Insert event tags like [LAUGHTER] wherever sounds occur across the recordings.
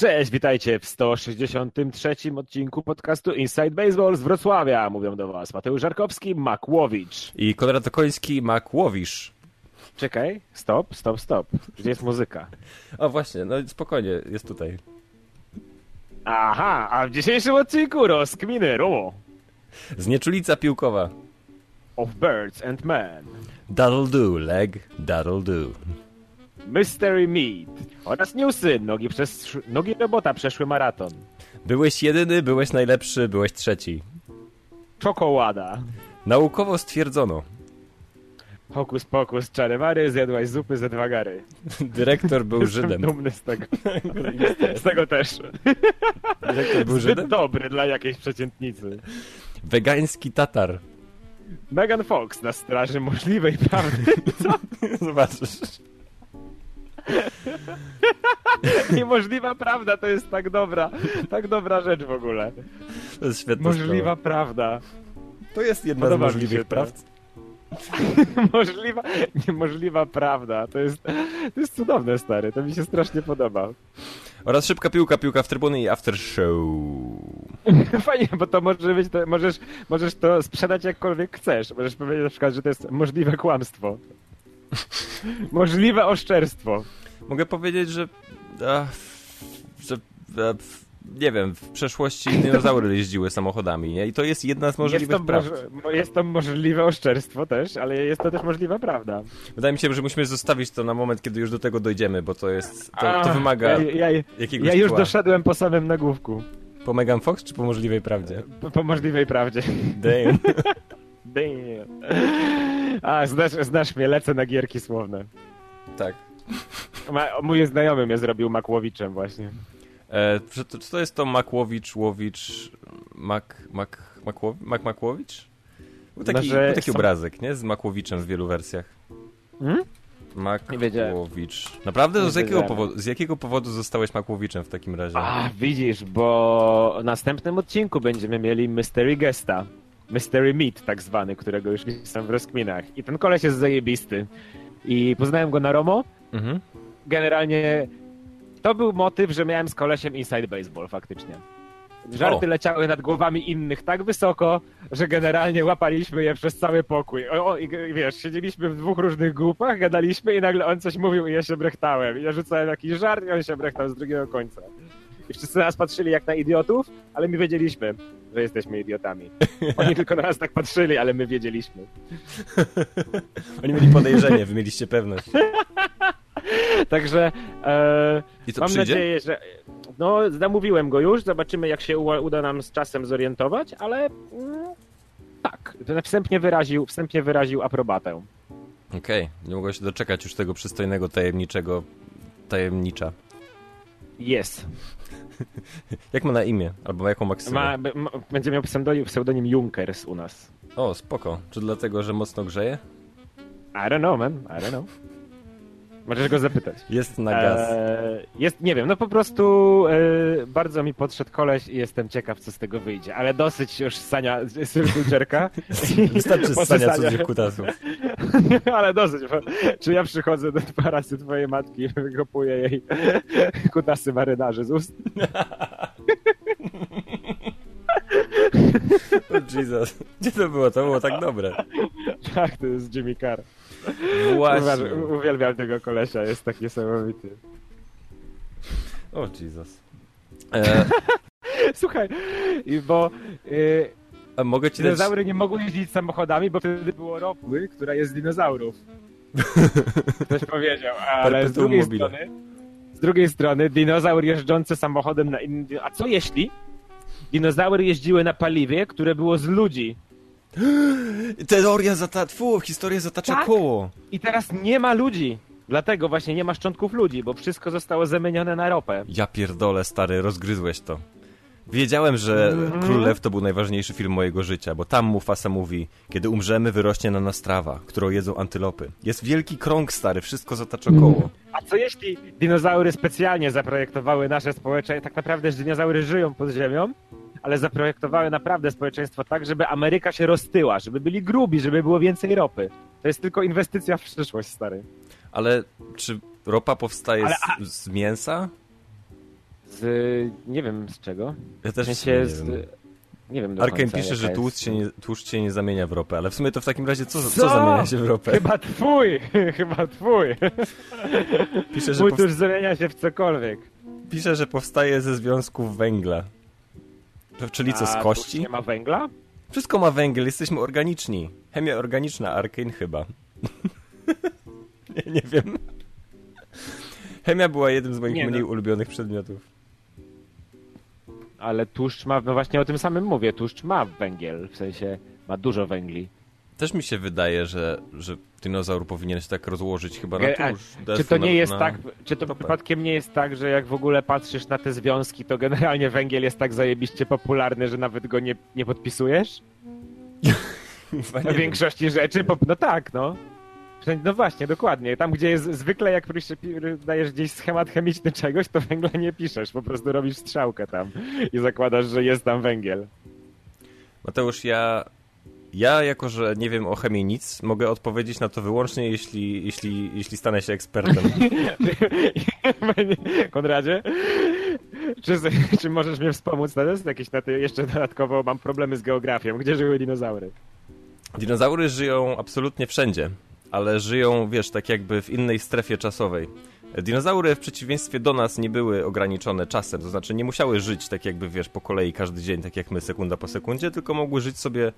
Cześć, witajcie w 163 odcinku podcastu Inside Baseball z Wrocławia. Mówią do Was Mateusz Żarkowski, Makłowicz. I Konrad Okoński, Makłowisz. Czekaj, stop, stop, stop. Gdzie jest muzyka? O właśnie, no spokojnie, jest tutaj. Aha, a w dzisiejszym odcinku rozkminy Romo Znieczulica piłkowa. of Birds and Men, That'll do, leg, that'll do. Mystery Meat oraz newsy. Nogi, przez, nogi robota przeszły maraton. Byłeś jedyny, byłeś najlepszy, byłeś trzeci. Czekolada. Naukowo stwierdzono. Hokus pokus, czaremary, zjadłaś zupy ze dwa gary. Dyrektor był Jestem Żydem. dumny z tego. z tego też. Dyrektor był Zbyt Żydem? dobry dla jakiejś przeciętnicy. Wegański Tatar. Megan Fox na straży możliwej prawdy. [LAUGHS] Zobaczysz. [LAUGHS] Niemożliwa prawda to jest tak dobra, tak dobra rzecz w ogóle. To jest świetna Możliwa prawda. sprawa. To jest jedna Podoba z możliwych prawd. [LAUGHS] Możliwa, niemożliwa prawda. To jest, to jest cudowne, stary. To mi się strasznie podoba. Oraz szybka piłka, piłka w trybuny i after show. [LAUGHS] Fajnie, bo to może być, to możesz, możesz to sprzedać jakkolwiek chcesz. Możesz powiedzieć na przykład, że to jest możliwe kłamstwo. [LAUGHS] Możliwe oszczerstwo. Mogę powiedzieć, że... A, że a, nie wiem, w przeszłości dinozaury [LAUGHS] jeździły samochodami, nie? I to jest jedna z możliwych jest prawd. moż- jest to możliwe oszczerstwo też, ale jest to też możliwa prawda. Wydaje mi się, że musimy zostawić to na moment, kiedy już do tego dojdziemy, bo to jest. To, to wymaga Ja, ja, jakiegoś ja już tła. doszedłem po samym nagłówku. Po Megan Fox czy po możliwej prawdzie? Po, po możliwej prawdzie. Damn. [LAUGHS] Damn. A, znasz, znasz mnie, lecę na gierki słowne. tak. Ma, mój znajomy mnie zrobił Makłowiczem właśnie. E, czy, to, czy to jest to Makłowicz, Łowicz, Mak, Mak, Makłow, Mak Makłowicz? Był taki, Może był taki są- obrazek, nie? Z Makłowiczem w wielu wersjach. Hmm? Makłowicz. Naprawdę? Nie z, jakiego powodu, z jakiego powodu zostałeś Makłowiczem w takim razie? A, widzisz, bo w następnym odcinku będziemy mieli Mystery Gesta. Mystery Meat tak zwany, którego już jestem w rozkminach. I ten koleś jest zajebisty. I poznałem go na Romo. Mhm. Generalnie to był motyw, że miałem z kolesiem Inside Baseball faktycznie. Żarty O. leciały nad głowami innych tak wysoko, że generalnie łapaliśmy je przez cały pokój. O, o, i wiesz, siedzieliśmy w dwóch różnych grupach, gadaliśmy i nagle on coś mówił i ja się brechtałem. I ja rzucałem jakiś żart i on się brechtał z drugiego końca. I wszyscy na nas patrzyli jak na idiotów, ale my wiedzieliśmy, że jesteśmy idiotami. Oni tylko na nas tak patrzyli, ale my wiedzieliśmy. [LAUGHS] Oni mieli podejrzenie, wy mieliście pewność. [LAUGHS] Także e, I co, mam przyjdzie? nadzieję, że... No, zamówiłem go już, zobaczymy jak się uda nam z czasem zorientować, ale mm, tak, to wstępnie wyraził, wstępnie wyraził aprobatę. Okej, nie mogę się doczekać już tego przystojnego, tajemniczego tajemnicza. Jest. [LAUGHS] Jak ma na imię? Albo jaką maksymę? Ma, b- ma, będzie miał pseudonim, pseudonim Junkers u nas. O, spoko. Czy dlatego, że mocno grzeje? I don't know, man, I don't know. Możesz go zapytać. Jest na gaz. Eee, jest, nie wiem, no po prostu e, bardzo mi podszedł koleś i jestem ciekaw, co z tego wyjdzie. Ale dosyć już sania sylkulczerka. [LAUGHS] Wystarczy posysania. cudzych kutasów. [LAUGHS] Ale dosyć, bo czy ja przychodzę do parasy twojej matki i wykopuję jej [LAUGHS] kutasy marynarzy z ust? O Jesus. Gdzie to było? To było tak dobre. Tak, to jest Jimmy Carr. Właśnie. Uwielbiam tego kolesia, jest tak niesamowity. O Jesus. E, [LAUGHS] Słuchaj, bo y, a mogę ci dać... dinozaury nie mogły jeździć samochodami, bo wtedy było ropy, która jest z dinozaurów. [LAUGHS] Ktoś powiedział, ale z drugiej mobile. strony z drugiej strony dinozaur jeżdżący samochodem na innym... A co jeśli dinozaury jeździły na paliwie, które było z ludzi? [GASPS] Teoria zata... Fu, historia zatacza Tak. koło. I teraz nie ma ludzi. Dlatego właśnie nie ma szczątków ludzi, bo wszystko zostało zamienione na ropę. Ja pierdolę, stary, rozgryzłeś to. Wiedziałem, że Mhm. Król Lew to był najważniejszy film mojego życia, bo tam Mufasa mówi, kiedy umrzemy, wyrośnie na nas trawa, którą jedzą antylopy. Jest wielki krąg, stary, wszystko zatacza koło. A co jeśli dinozaury specjalnie zaprojektowały nasze społeczeństwo? Tak naprawdę, że dinozaury żyją pod ziemią, ale zaprojektowały naprawdę społeczeństwo tak, żeby Ameryka się roztyła, żeby byli grubi, żeby było więcej ropy. To jest tylko inwestycja w przyszłość, stary. Ale czy ropa powstaje Ale- z, z mięsa? Z... nie wiem z czego. Ja też W sensie nie z... wiem. Nie wiem końca, pisze, że jest- tłuszcz się, nie, tłuszcz się nie zamienia w ropę, ale w sumie to w takim razie co, co, Co? zamienia się w ropę? Chyba twój! [LAUGHS] Chyba twój! Pisze, że, Mój powst- tłuszcz zamienia się w cokolwiek. pisze, że powstaje ze związków węgla. Czyli co, z kości? nie ma węgla? Wszystko ma węgiel, jesteśmy organiczni. Chemia organiczna, Arkane chyba. [LAUGHS] nie, nie wiem. Chemia była jednym z moich Nie, no. mniej ulubionych przedmiotów. Ale tłuszcz ma, no właśnie o tym samym mówię, tłuszcz ma węgiel, w sensie ma dużo węgli. Też mi się wydaje, że, że dinozaur powinien się tak rozłożyć chyba na tłuszcz. Czy to nie na- jest na- tak, czy to przypadkiem nie jest tak, że jak w ogóle patrzysz na te związki, to generalnie węgiel jest tak zajebiście popularny, że nawet go nie, nie podpisujesz? [LAUGHS] Na wiem. większości rzeczy, po, no tak, no. No właśnie, dokładnie. Tam, gdzie jest zwykle, jak dajesz gdzieś schemat chemiczny czegoś, to węgla nie piszesz, po prostu robisz strzałkę tam i zakładasz, że jest tam węgiel. Mateusz, ja, ja jako, że nie wiem o chemii nic, mogę odpowiedzieć na to wyłącznie, jeśli, jeśli, jeśli stanę się ekspertem. [LAUGHS] Konradzie, czy, czy możesz mnie wspomóc teraz? Jakieś na ty, jeszcze dodatkowo mam problemy z geografią. Gdzie żyły dinozaury? Dinozaury żyją absolutnie wszędzie, ale żyją, wiesz, tak jakby w innej strefie czasowej. Dinozaury w przeciwieństwie do nas nie były ograniczone czasem, to znaczy nie musiały żyć tak jakby, wiesz, po kolei każdy dzień, tak jak my, sekunda po sekundzie, tylko mogły żyć sobie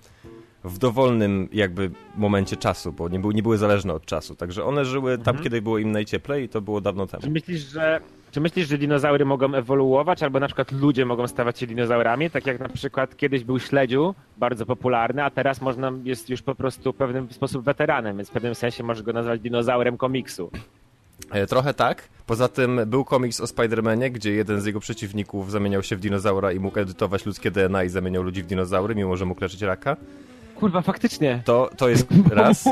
w dowolnym jakby momencie czasu, bo nie, były, nie były zależne od czasu. Także one żyły tam, Mhm. kiedy było im najcieplej i to było dawno temu. Czy myślisz, że, czy myślisz, że dinozaury mogą ewoluować, albo na przykład ludzie mogą stawać się dinozaurami? Tak jak na przykład kiedyś był śledziu, bardzo popularny, a teraz można, jest już po prostu w pewnym sposób weteranem, więc w pewnym sensie możesz go nazwać dinozaurem komiksu. E, Trochę tak. Poza tym był komiks o Spider-Manie, gdzie jeden z jego przeciwników zamieniał się w dinozaura i mógł edytować ludzkie DNA i zamieniał ludzi w dinozaury, mimo że mógł leczyć raka. Kurwa, faktycznie. To, to jest [LAUGHS] raz.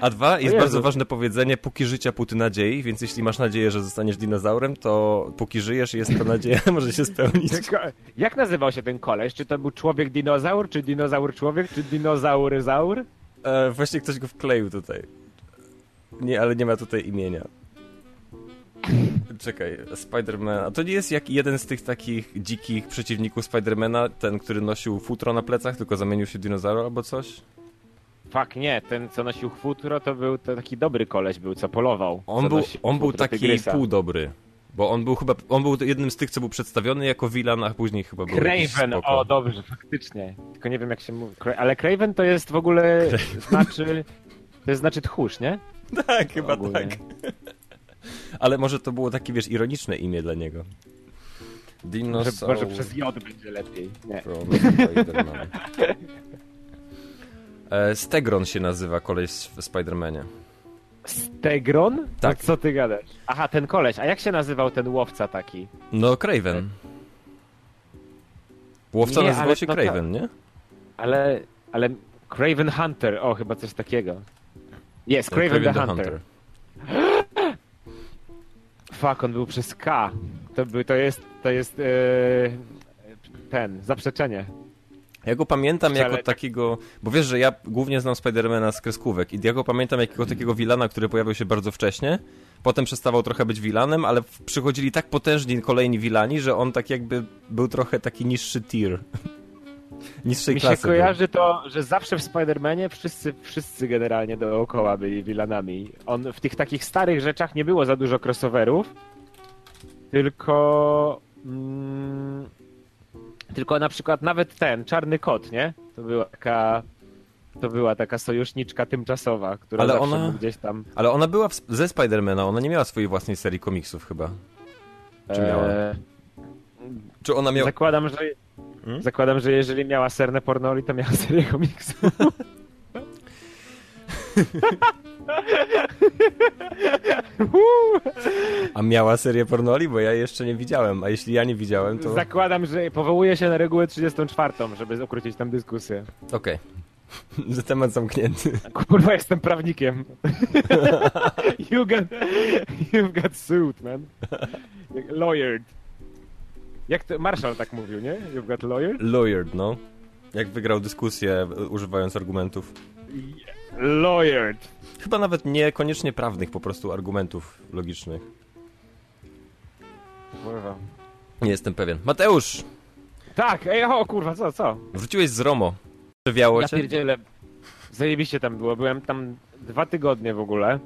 A dwa, jest bardzo ważne powiedzenie, póki życia, póty nadziei, więc jeśli masz nadzieję, że zostaniesz dinozaurem, to póki żyjesz, jest ta nadzieja, [LAUGHS] może się spełnić. Jak nazywał się ten koleś? Czy to był człowiek dinozaur, czy dinozaur człowiek, czy dinozauryzaur? E, właśnie ktoś go wkleił tutaj. Nie, ale nie ma tutaj imienia. Czekaj, Spider-Man. A to nie jest jak jeden z tych takich dzikich przeciwników Spidermana, ten, który nosił futro na plecach, tylko zamienił się w dinozaura albo coś? Fuck, nie, ten co nosił futro to był to taki dobry koleś był, co polował. On co był, on był taki tygrysa. półdobry. Bo on był chyba, on był jednym z tych, co był przedstawiony jako villain, a później chyba był Craven, o dobrze, faktycznie. Tylko nie wiem jak się mówi. Ale Craven to jest w ogóle znaczy. To jest znaczy tchórz, nie? [LAUGHS] Tak, chyba Ogólnie. tak. Ale może to było takie, wiesz, ironiczne imię dla niego. Może, Dinosaur może przez J będzie lepiej. Nie. [LAUGHS] E, Stegron się nazywa koleś w Spider-Manie. Stegron? Tak. No, co ty gadasz? Aha, ten koleś. A jak się nazywał ten łowca taki? No, Craven. Łowca Nie, nazywał się no Craven, nie? Ale. Ale. Craven Hunter. O, chyba coś takiego. Jest, Craven, the, Hunter. Fuck, on był przez K. To, był, to jest. To jest. e, ten, zaprzeczenie. Ja go pamiętam Wcale jako tak- takiego, bo wiesz, że ja głównie znam Spidermana z kreskówek i ja go pamiętam jako takiego vilana, który pojawił się bardzo wcześnie, potem przestawał trochę być vilanem, ale przychodzili tak potężni kolejni vilani, że on tak jakby był trochę taki niższy tier. Niższej Mi się klasy. był. kojarzy to, że zawsze w Spider-Manie wszyscy, wszyscy generalnie dookoła byli vilanami. On w tych takich starych rzeczach nie było za dużo crossoverów, tylko mm, tylko na przykład nawet ten czarny kot, nie? To była taka to była taka sojuszniczka tymczasowa, która Ale ona- gdzieś tam Ale ona była w, ze Spidermana, ona nie miała swojej własnej serii komiksów chyba. Czy miała? e, Czy ona miała... zakładam, że Hmm? zakładam, że jeżeli miała serne pornoli, to miała serię komiksów. A miała serię pornoli? Bo ja jeszcze nie widziałem, a jeśli ja nie widziałem, to... Zakładam, że powołuje się na regułę 34, żeby ukrócić tam dyskusję. Okej. [LAUGHS] Że temat zamknięty. Kurwa, jestem prawnikiem. [LAUGHS] you got, you've got sued, man. Lawyered. Jak to, Marshall tak mówił, nie? You've got lawyered? Lawyered, no. Jak wygrał dyskusję e, używając argumentów. Lawyered. Chyba nawet niekoniecznie prawnych, po prostu argumentów logicznych. kurwa. Nie jestem pewien. Mateusz, Tak, ej, o kurwa, co, co? wróciłeś z Romo. Przewiało Ja cię? pierdzielę. Zajebiście tam było. Byłem tam dwa tygodnie w ogóle.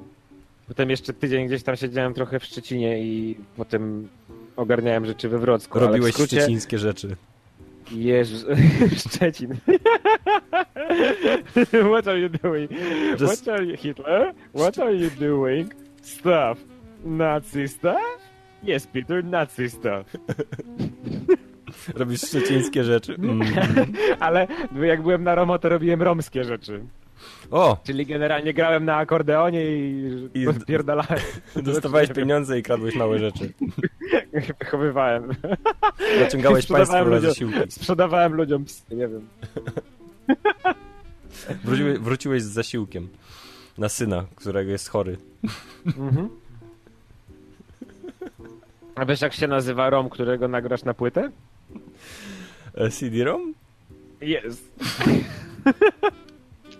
Potem jeszcze tydzień gdzieś tam siedziałem trochę w Szczecinie i potem ogarniałem rzeczy we Wrocku. Robiłeś skrócie... szczecińskie rzeczy. Jezus, [LAUGHS] Szczecin. What are you doing? Just- What are you, Hitler? What are you doing? Stuff. Nazi stuff? Yes, Peter, Nazi stuff. [LAUGHS] Robisz szczecińskie rzeczy. Mm. [LAUGHS] Ale jak byłem na Romo, to robiłem romskie rzeczy. O, Czyli generalnie grałem na akordeonie i, I- [LAUGHS] dostawałeś pieniądze i kradłeś małe rzeczy. [LAUGHS] Wychowywałem. Naciągałeś [LAUGHS] państwo na zasiłki. sprzedawałem ludziom psy, nie wiem. Wróciłeś, wróciłeś z zasiłkiem. Na syna, którego jest chory. Mhm. A wiesz jak się nazywa rom, którego nagrasz na płytę? E, CD-ROM? Jest.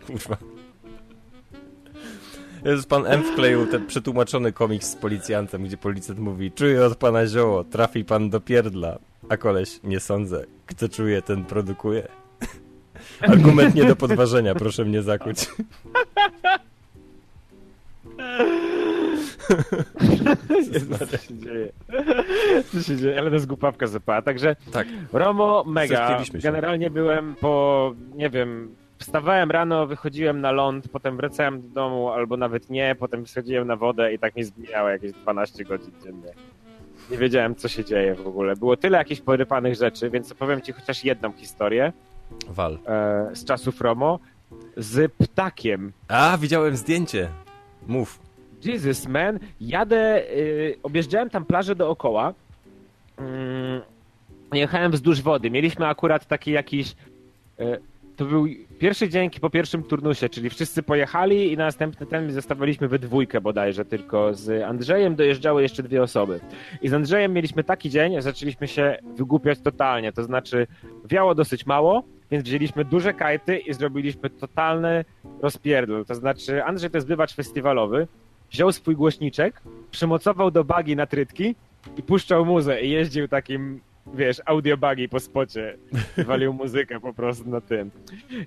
Kurwa. Jest pan M wkleił ten przetłumaczony komiks z policjantem, gdzie policjant mówi Czuję od pana zioło, trafi pan do pierdla. A koleś, nie sądzę. Kto czuje, ten produkuje. [LAUGHS] Argument nie do podważenia, proszę mnie zakuć. [LAUGHS] Co się dzieje? Co się dzieje? Ale to jest głupawka zapała. Także Tak. Romo mega. Generalnie byłem po, nie wiem, wstawałem rano, wychodziłem na ląd, potem wracałem do domu, albo nawet nie, potem schodziłem na wodę i tak mi zbijało jakieś 12 godzin dziennie. Nie wiedziałem, co się dzieje w ogóle. Było tyle jakichś porypanych rzeczy, więc opowiem ci chociaż jedną historię Wal. e, z czasów Romo z ptakiem. A, widziałem zdjęcie. Mów. Jesus, man. Jadę, y, objeżdżałem tam plażę dookoła. Mm, jechałem wzdłuż wody. Mieliśmy akurat taki jakiś... Y, to był pierwszy dzień po pierwszym turnusie, czyli wszyscy pojechali i następny ten zostawiliśmy we dwójkę bodajże tylko. Z Andrzejem dojeżdżały jeszcze dwie osoby. I z Andrzejem mieliśmy taki dzień, zaczęliśmy się wygłupiać totalnie. To znaczy wiało dosyć mało, więc wzięliśmy duże kajty i zrobiliśmy totalny rozpierdol. To znaczy Andrzej to jest bywacz festiwalowy, wziął swój głośniczek, przymocował do bagi na trytki i puszczał muzę i jeździł takim, wiesz, audio bagi po spocie. Walił muzykę po prostu na tym.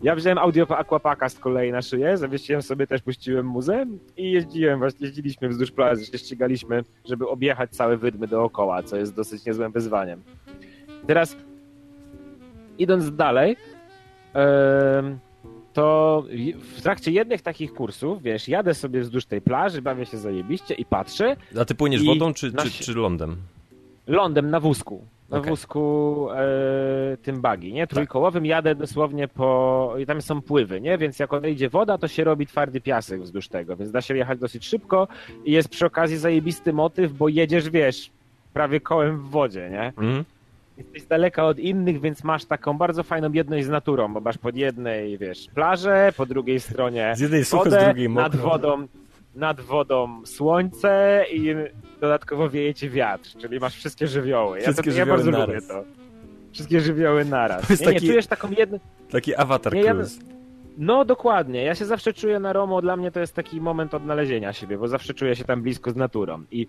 Ja wziąłem audio aquapaka z kolei na szyję, zawiesiłem sobie też, puściłem muzę i jeździłem, właśnie jeździliśmy wzdłuż plaży, się ścigaliśmy, żeby objechać całe wydmy dookoła, co jest dosyć niezłym wyzwaniem. Teraz idąc dalej, to w trakcie jednych takich kursów, wiesz, jadę sobie wzdłuż tej plaży, bawię się zajebiście i patrzę A ty płyniesz wodą czy, na czy, czy lądem? lądem na wózku. Na Okej. wózku e, tym bagi, nie? Trójkołowym jadę dosłownie po... i tam są pływy, nie? Więc jak odejdzie woda, to się robi twardy piasek wzdłuż tego, więc da się jechać dosyć szybko i jest przy okazji zajebisty motyw, bo jedziesz, wiesz, prawie kołem w wodzie, nie? Mhm. Jesteś daleka od innych, więc masz taką bardzo fajną jedność z naturą, bo masz pod jednej, wiesz, plażę, po drugiej stronie Z jednej suche, z wodę, drugiej nad wodą, nad wodą słońce i dodatkowo wieje ci wiatr, czyli masz wszystkie żywioły. Ja, Wszystkie to, ja żywioły bardzo naraz. lubię to. Wszystkie żywioły naraz. To jest nie, nie, taki- czujesz taką jedną... Taki awatar Nie, ja- cruise. No dokładnie, ja się zawsze czuję na Romo, dla mnie to jest taki moment odnalezienia siebie, bo zawsze czuję się tam blisko z naturą. I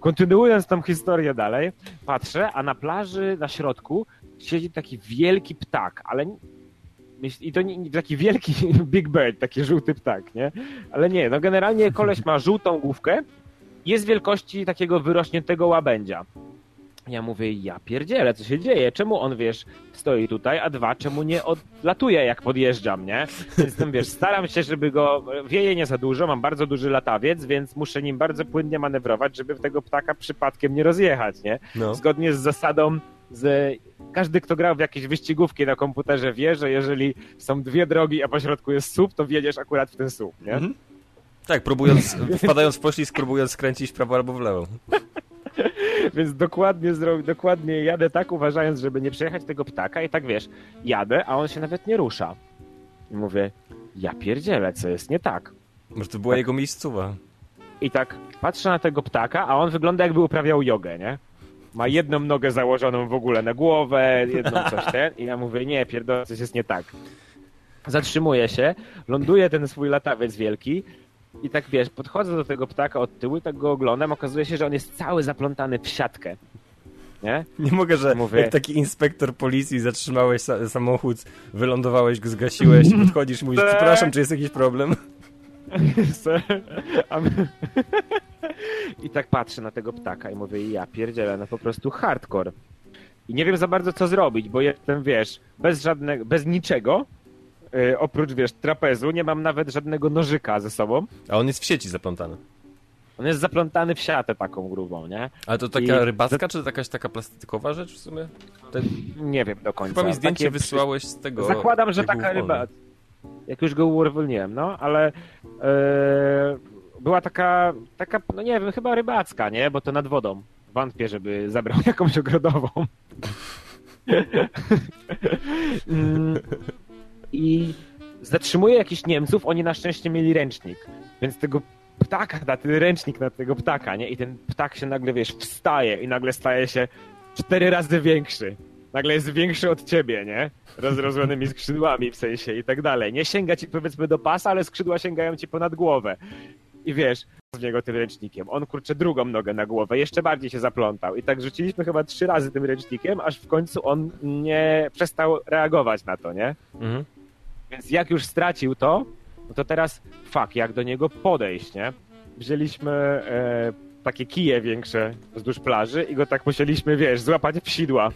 kontynuując tą historię dalej, patrzę, a na plaży na środku siedzi taki wielki ptak, ale i to nie, taki wielki [LAUGHS] Big Bird, taki żółty ptak, nie? Ale nie, no generalnie koleś ma żółtą główkę, jest wielkości takiego wyrośniętego łabędzia. Ja mówię, ja pierdzielę, co się dzieje? Czemu on, wiesz, stoi tutaj, a dwa, czemu nie odlatuje, jak podjeżdżam, nie? Więc tam, wiesz, staram się, żeby go, wieje nie za dużo, mam bardzo duży latawiec, więc muszę nim bardzo płynnie manewrować, żeby tego ptaka przypadkiem nie rozjechać, nie? No. Zgodnie z zasadą, z każdy, kto grał w jakieś wyścigówki na komputerze wie, że jeżeli są dwie drogi, a pośrodku jest słup, to wjedziesz akurat w ten słup, nie? Mhm. Tak, próbując, [LAUGHS] wpadając w poślizg, próbując skręcić w prawo albo w lewo. [LAUGHS] Więc dokładnie, dokładnie jadę tak, uważając, żeby nie przejechać tego ptaka i tak wiesz, jadę, a on się nawet nie rusza. I mówię, ja pierdzielę, co jest nie tak. Może to była jego miejscowa. I tak patrzę na tego ptaka, a on wygląda jakby uprawiał jogę, nie? Ma jedną nogę założoną w ogóle na głowę, jedną coś [LAUGHS] ten. I ja mówię, nie, pierdolę, coś jest nie tak. Zatrzymuję się, ląduje ten swój latawiec wielki i tak wiesz, podchodzę do tego ptaka od tyłu i tak go oglądam, okazuje się, że on jest cały zaplątany w siatkę. nie? Nie mogę, że Mówię- jak taki inspektor policji zatrzymałeś sa samochód, wylądowałeś go, zgasiłeś, [LAUGHS] podchodzisz i mówisz, przepraszam, czy jest jakiś problem? [LAUGHS] A my- I tak patrzę na tego ptaka i mówię, ja pierdzielę, no po prostu hardcore. I nie wiem za bardzo co zrobić, bo jestem, wiesz, bez żadnego, bez niczego, yy, oprócz, wiesz, trapezu, nie mam nawet żadnego nożyka ze sobą. A on jest w sieci zaplątany. On jest zaplątany w siatę taką grubą, nie? Ale to taka I- rybacka, czy jakaś taka plastikowa rzecz w sumie? Te... Nie wiem do końca. Chyba mi zdjęcie Takie wysłałeś z tego. Zakładam, że taka ryba. Jak już go uwolniłem, no, ale e, była taka, taka, no nie wiem, chyba rybacka, nie? Bo to nad wodą. Wątpię, żeby zabrał [LAUGHS] jakąś ogrodową. [LAUGHS] I zatrzymuje jakichś Niemców, oni na szczęście mieli ręcznik. Więc tego ptaka, na ten ręcznik na tego ptaka, nie? I ten ptak się nagle, wiesz, wstaje i nagle staje się cztery razy większy. Nagle jest większy od ciebie, nie? Rozrożonymi skrzydłami w sensie i tak dalej. Nie sięga ci powiedzmy do pasa, ale skrzydła sięgają ci ponad głowę. I wiesz, z niego tym ręcznikiem. On kurczę drugą nogę na głowę, jeszcze bardziej się zaplątał. I tak rzuciliśmy chyba trzy razy tym ręcznikiem, aż w końcu on nie przestał reagować na to, nie? Mhm. Więc jak już stracił to, no to teraz fuck, jak do niego podejść, nie? Wzięliśmy e, takie kije większe wzdłuż plaży i go tak musieliśmy, wiesz, złapać w sidła.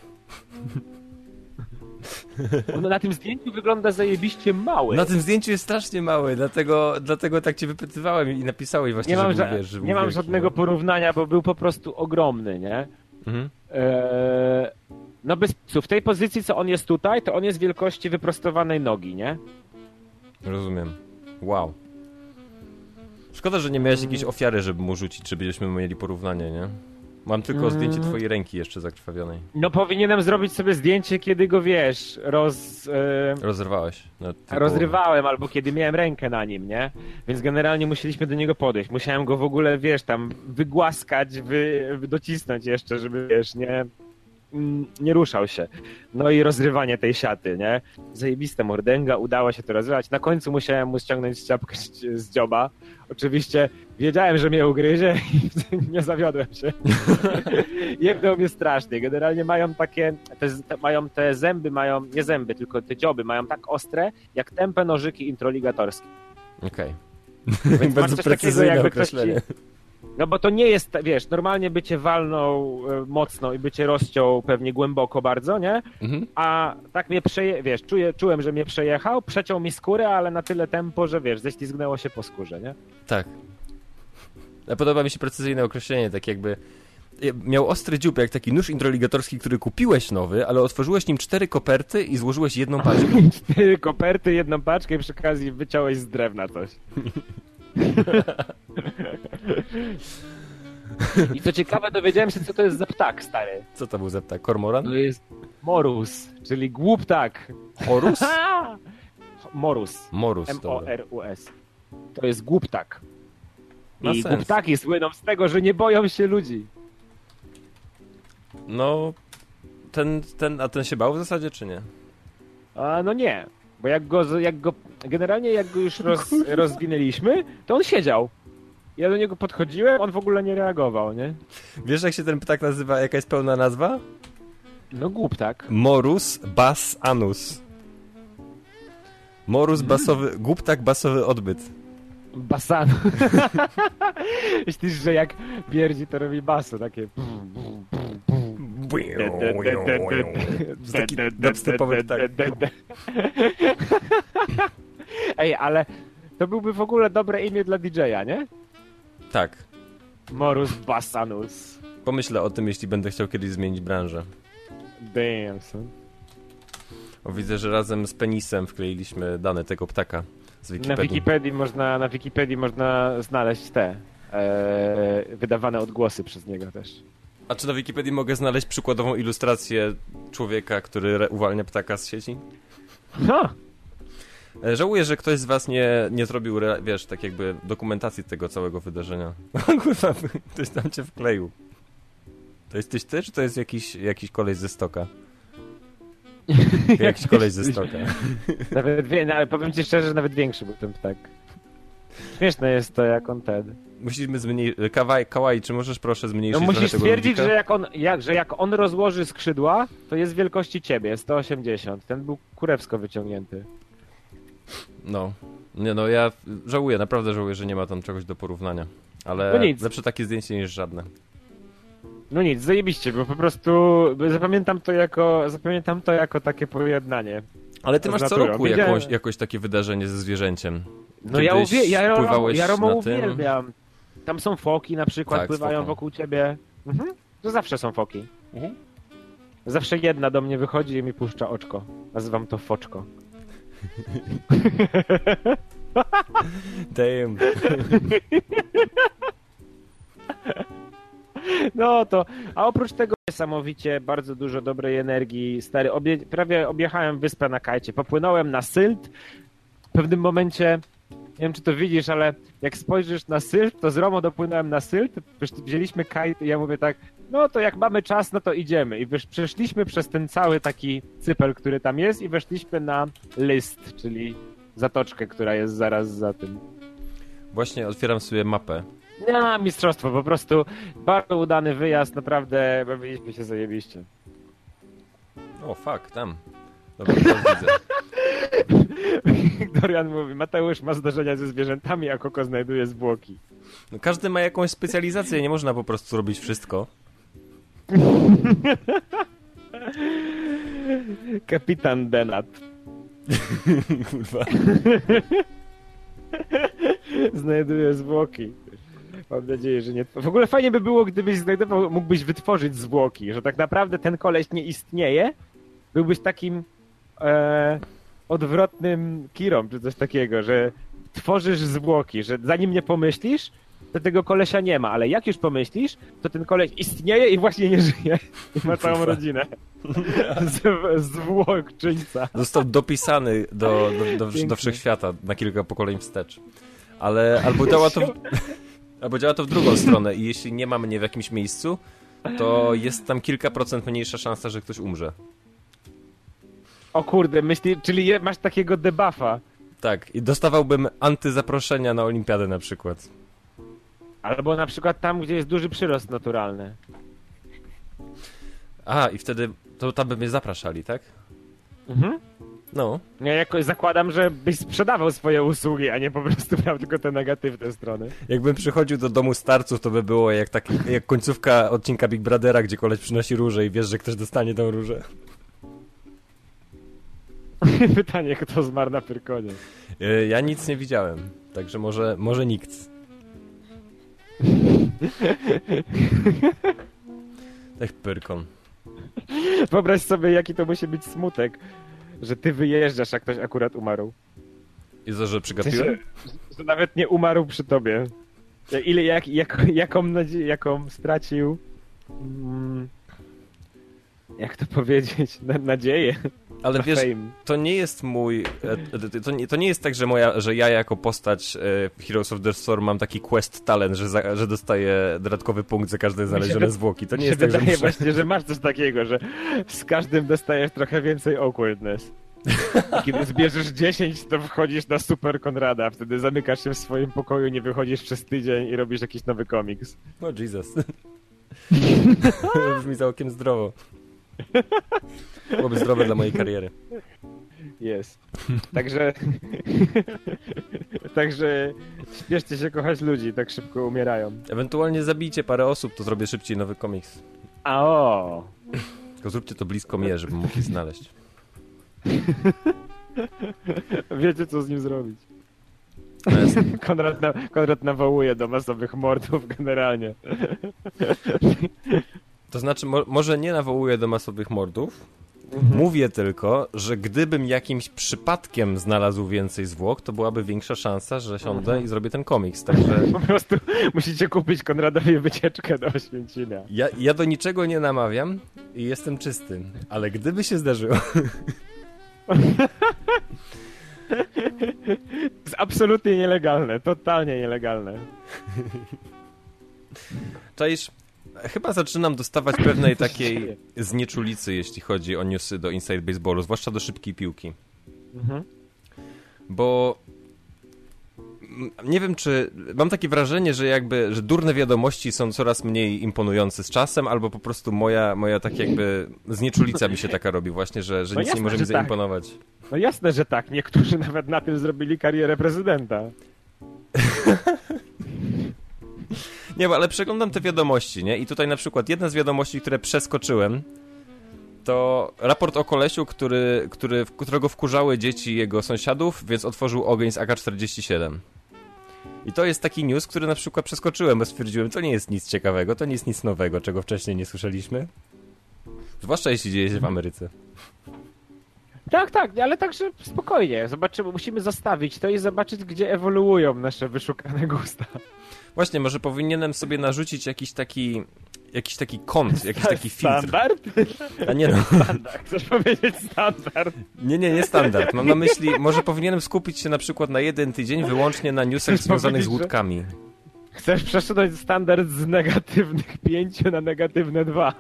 [LAUGHS] On na tym zdjęciu wygląda zajebiście mały. Na tym zdjęciu jest strasznie mały, dlatego, dlatego tak cię wypytywałem i napisałeś właśnie, nie mam, że wiesz, że nie mam wielki, żadnego no. porównania, bo był po prostu ogromny, nie? Mhm. Eee, no bez w tej pozycji, co on jest tutaj, to on jest wielkości wyprostowanej nogi, nie? Rozumiem. Wow. Szkoda, że nie miałeś jakiejś ofiary, żeby mu rzucić, żebyśmy mieli porównanie, nie? Mam tylko Mm. zdjęcie twojej ręki jeszcze zakrwawionej. No powinienem zrobić sobie zdjęcie, kiedy go, wiesz, roz... e, Rozerwałeś. na tę rozrywałem, albo kiedy miałem rękę na nim, nie? Więc generalnie musieliśmy do niego podejść. Musiałem go w ogóle, wiesz, tam wygłaskać, wy, docisnąć jeszcze, żeby, wiesz, nie, mm, nie ruszał się. No i rozrywanie tej siaty, nie? Zajebista mordęga, udało się to rozrywać. Na końcu musiałem mu ściągnąć czapkę z dzioba. Oczywiście wiedziałem, że mnie ugryzie i [LAUGHS] nie zawiodłem się. [LAUGHS] Jebnął mnie strasznie. Generalnie mają takie, te, te, mają te zęby, mają, nie zęby, tylko te dzioby mają tak ostre, jak tępe nożyki introligatorskie. Okej. Więc masz Bardzo coś takiego, precyzyjne jakby ktoś ci, określenie. no bo to nie jest, wiesz, normalnie by cię walnął e, mocno i by cię rozciął pewnie głęboko bardzo, nie? Mhm. A tak mnie przeje, wiesz, czuję, czułem, że mnie przejechał, przeciął mi skórę, ale na tyle tempo, że wiesz, ześlizgnęło się po skórze, nie? Tak. Podoba mi się precyzyjne określenie, tak jakby miał ostry dziób, jak taki nóż introligatorski, który kupiłeś nowy, ale otworzyłeś nim cztery koperty i złożyłeś jedną paczkę. [LAUGHS] Cztery koperty, jedną paczkę i przy okazji wyciąłeś z drewna coś. [LAUGHS] I co ciekawe, dowiedziałem się, co to jest za ptak, stary. Co to był za ptak? Kormoran? To jest morus, czyli głuptak. Horus? [LAUGHS] Morus. Morus. M-O-R-U-S. To jest głuptak. Ma I sens. głuptaki słyną z tego, że nie boją się ludzi. No, ten, ten, a ten się bał w zasadzie, czy nie? A no nie, bo jak go, jak go generalnie jak go już [LAUGHS] roz, rozwinęliśmy, to on siedział. Ja do niego podchodziłem, on w ogóle nie reagował, nie? Wiesz, jak się ten ptak nazywa? Jaka jest pełna nazwa? No głuptak. Morus bas anus. Morus [LAUGHS] basowy, głuptak basowy odbyt. Basan. [LAUGHS] Myślisz, że jak pierdzi, to robi basu, takie... Taki dubstepowy ptak. [LAUGHS] Ej, ale to byłby w ogóle dobre imię dla DJ-a, nie? Tak. Morus Basanus. Pomyślę o tym, jeśli będę chciał kiedyś zmienić branżę. Damn, son. O, widzę, że razem z penisem wkleiliśmy dane tego ptaka z Na Wikipedii. Wikipedii można, na Wikipedii można znaleźć te e, wydawane odgłosy przez niego też. A czy na Wikipedii mogę znaleźć przykładową ilustrację człowieka, który uwalnia ptaka z sieci? Ha! E, Żałuję, że ktoś z was nie, nie zrobił, wiesz, tak jakby dokumentacji tego całego wydarzenia. [LAUGHS] Ktoś tam cię wkleił. To jesteś ty, czy to jest jakiś, jakiś koleś ze stoka? [LAUGHS] Jakiś koleś ze stoka. [LAUGHS] Nawet no, ale powiem ci szczerze, że nawet większy był ten ptak. Śmieszne jest to, jak on ten. musimy zmniejszyć... Kawaj, Kawaj, czy możesz proszę zmniejszyć No musisz stwierdzić, że jak, on, jak, że jak on rozłoży skrzydła, to jest wielkości ciebie, 180. Ten był kurewsko wyciągnięty. No. Nie no, ja żałuję, naprawdę żałuję, że nie ma tam czegoś do porównania. Ale No nic. lepsze takie zdjęcie niż żadne. No nic, zajebiście, bo po prostu zapamiętam to jako, zapamiętam to jako takie pojednanie. Ale ty masz co roku jakąś, jakoś takie wydarzenie ze zwierzęciem. No ja, uwie, ja, pływałeś ja uwielbiam. Tam są foki na przykład, Tak, pływają wokół ciebie. Mhm. To zawsze są foki. Mhm. Zawsze jedna do mnie wychodzi i mi puszcza oczko. Nazywam to foczko. [LAUGHS] Damn. [LAUGHS] No to, a oprócz tego niesamowicie bardzo dużo dobrej energii. Stary, obie, prawie objechałem wyspę na kajcie. Popłynąłem na Sylt. W pewnym momencie, nie wiem czy to widzisz, ale jak spojrzysz na Sylt, to z Romo dopłynąłem na Sylt, wzięliśmy kajt i ja mówię tak, no to jak mamy czas, no to idziemy. I wysz, przeszliśmy przez ten cały taki cypel, który tam jest i weszliśmy na list, czyli zatoczkę, która jest zaraz za tym. Właśnie otwieram sobie mapę. Ja, mistrzostwo, po prostu bardzo udany wyjazd, naprawdę bawiliśmy się zajebiście. O, fuck, tam. Dobra, to widzę. [LAUGHS] Dorian mówi, Mateusz ma zdarzenia ze zwierzętami, a Koko znajduje zwłoki. No, każdy ma jakąś specjalizację, nie można po prostu robić wszystko. [LAUGHS] Kapitan Denat [LAUGHS] Kurwa. znajduje zwłoki. Mam nadzieję, że nie. W ogóle fajnie by było, gdybyś znajdował, mógłbyś wytworzyć zwłoki, że tak naprawdę ten koleś nie istnieje. Byłbyś takim e, odwrotnym Kirą, czy coś takiego, że tworzysz zwłoki, że zanim nie pomyślisz, to tego kolesia nie ma, ale jak już pomyślisz, to ten koleś istnieje i właśnie nie żyje. I ma całą [LAUGHS] rodzinę. [LAUGHS] Z, zwłokczyńca. Został dopisany do, do, do, do wszechświata na kilka pokoleń wstecz. Ale albo działa to [LAUGHS] albo działa to w drugą stronę i jeśli nie ma mnie w jakimś miejscu, to jest tam kilka procent mniejsza szansa, że ktoś umrze. O kurde, myśli, czyli je, masz takiego debuffa. Tak, i dostawałbym antyzaproszenia na olimpiadę na przykład. Albo na przykład tam, gdzie jest duży przyrost naturalny. A, i wtedy to tam by mnie zapraszali, tak? Mhm. No. Ja jakoś zakładam, że byś sprzedawał swoje usługi, a nie po prostu miał tylko te negatywne strony. Jakbym przychodził do domu starców, to by było jak, taki, jak końcówka odcinka Big Brothera, gdzie koleś przynosi różę i wiesz, że ktoś dostanie tą różę. [LAUGHS] Pytanie, kto zmarł na Pyrkonie. E, Ja nic nie widziałem, także może, może nikt. [LAUGHS] Ech, Pyrkon. Wyobraź sobie, jaki to musi być smutek, że ty wyjeżdżasz, a ktoś akurat umarł. I za, że Że, przegapiłem? że nawet nie umarł przy tobie. Ile, jak, jak, jaką, jaką stracił... Mm, jak to powiedzieć? Na, nadzieję Ale wiesz, fame. to nie jest mój... e, e, To nie, to nie jest tak, że, moja, że ja jako postać e, w Heroes of the Storm mam taki quest talent, że, za, że dostaję dodatkowy punkt za każde znalezione zwłoki. To nie jest tak, że wydaje muszę... właśnie, że masz coś takiego, że z każdym dostajesz trochę więcej awkwardness. I kiedy zbierzesz 10, to wchodzisz na Super Konrada, a wtedy zamykasz się w swoim pokoju, nie wychodzisz przez tydzień i robisz jakiś nowy komiks. No Jesus. [LAUGHS] [LAUGHS] Brzmi całkiem zdrowo. Byłoby zdrowe dla mojej kariery. Jest. Także... [LAUGHS] Także śpieszcie się kochać ludzi, tak szybko umierają. Ewentualnie zabijcie parę osób, to zrobię szybciej nowy komiks. A o! Tylko zróbcie to blisko mnie, żebym mógł je znaleźć. [LAUGHS] Wiecie, co z nim zrobić. No [LAUGHS] Konrad, na, Konrad nawołuje do masowych mordów generalnie. To znaczy, mo może nie nawołuję do masowych mordów. Mhm. Mówię tylko, że gdybym jakimś przypadkiem znalazł więcej zwłok, to byłaby większa szansa, że siądę Mhm. i zrobię ten komiks. Także [LAUGHS] Po prostu musicie kupić Konradowi wycieczkę do Oświęcimia. ja, ja do niczego nie namawiam i jestem czysty. Ale gdyby się zdarzyło, [LAUGHS] To jest absolutnie nielegalne, totalnie nielegalne. Czaisz, chyba zaczynam dostawać pewnej takiej znieczulicy, jeśli chodzi o newsy do Inside Baseballu, zwłaszcza do szybkiej piłki. Mhm. Bo nie wiem czy, mam takie wrażenie, że jakby, że durne wiadomości są coraz mniej imponujące z czasem, albo po prostu moja, moja tak jakby znieczulica mi się taka robi właśnie, że, że No nic jasne, nie może że mi tak. zaimponować. No jasne, że tak. Niektórzy nawet na tym zrobili karierę prezydenta. [LAUGHS] Nie, bo ale przeglądam te wiadomości, nie? I tutaj na przykład jedna z wiadomości, które przeskoczyłem, to raport o kolesiu, który, który, którego wkurzały dzieci jego sąsiadów, więc otworzył ogień z AK-47. I to jest taki news, który na przykład przeskoczyłem, bo stwierdziłem, to nie jest nic ciekawego, to nie jest nic nowego, czego wcześniej nie słyszeliśmy. Zwłaszcza jeśli dzieje się w Ameryce. Tak, tak, ale także spokojnie. Zobaczymy, musimy zostawić to i zobaczyć, gdzie ewoluują nasze wyszukane gusta. Właśnie, może powinienem sobie narzucić jakiś taki, jakiś taki kąt, jakiś taki filtr. Standard? A nie no. Standard. Chcesz powiedzieć standard? Nie, nie, nie standard. Mam na myśli, może powinienem skupić się na przykład na jeden tydzień wyłącznie na newsach Chcesz związanych z łódkami. Chcesz przesunąć standard z negatywnych 5 na negatywne 2.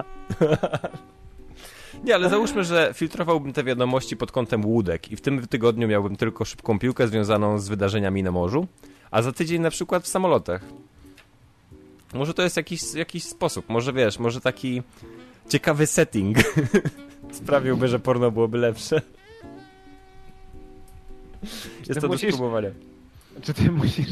Nie, ale załóżmy, że filtrowałbym te wiadomości pod kątem łódek i w tym tygodniu miałbym tylko szybką piłkę związaną z wydarzeniami na morzu, a za tydzień na przykład w samolotach. Może to jest jakiś, jakiś sposób, może wiesz, może taki ciekawy setting [LAUGHS] sprawiłby, że porno byłoby lepsze. Jest to do musisz- spróbowania. Czy ty musisz,